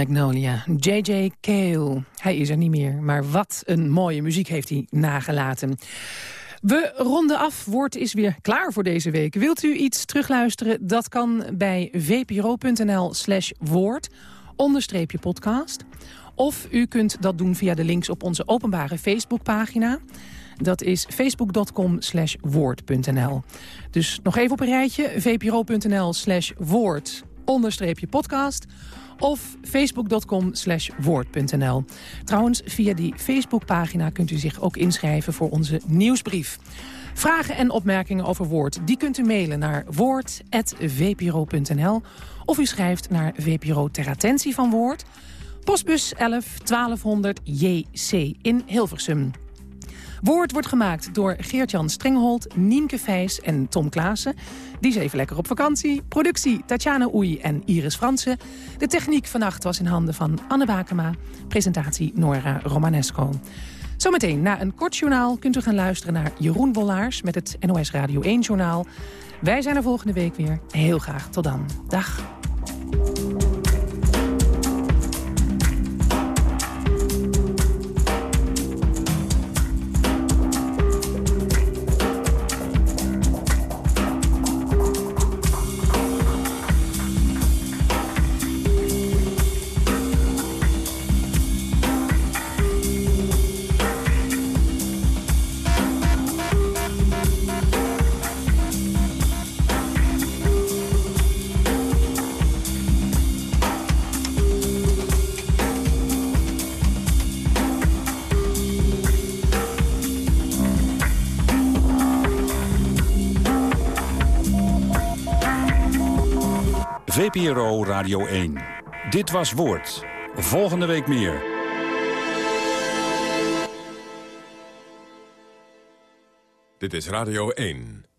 Magnolia, J.J. Cale. Hij is er niet meer, maar wat een mooie muziek heeft hij nagelaten. We ronden af. Woord is weer klaar voor deze week. Wilt u iets terugluisteren? Dat kan bij vpro.nl slash woord, podcast. Of u kunt dat doen via de links op onze openbare Facebookpagina. Dat is facebook.com slash woord.nl. Dus nog even op een rijtje. vpro.nl slash woord, podcast of facebook.com slash woord.nl. Trouwens, via die Facebookpagina kunt u zich ook inschrijven voor onze nieuwsbrief. Vragen en opmerkingen over Woord, die kunt u mailen naar woord.vpro.nl of u schrijft naar VPRO ter attentie van Woord, postbus 11 1200 JC in Hilversum. Woord wordt gemaakt door Geert-Jan Strenghold, Nienke Vijs en Tom Klaassen. Die is even lekker op vakantie. Productie Tatjana Oei en Iris Fransen. De techniek vannacht was in handen van Anne Bakema. Presentatie Nora Romanesco. Zometeen, na een kort journaal, kunt u gaan luisteren naar Jeroen Wollaars... met het NOS Radio 1-journaal. Wij zijn er volgende week weer. Heel graag tot dan. Dag. VPRO Radio 1. Dit was Woord. Volgende week meer. Dit is Radio 1.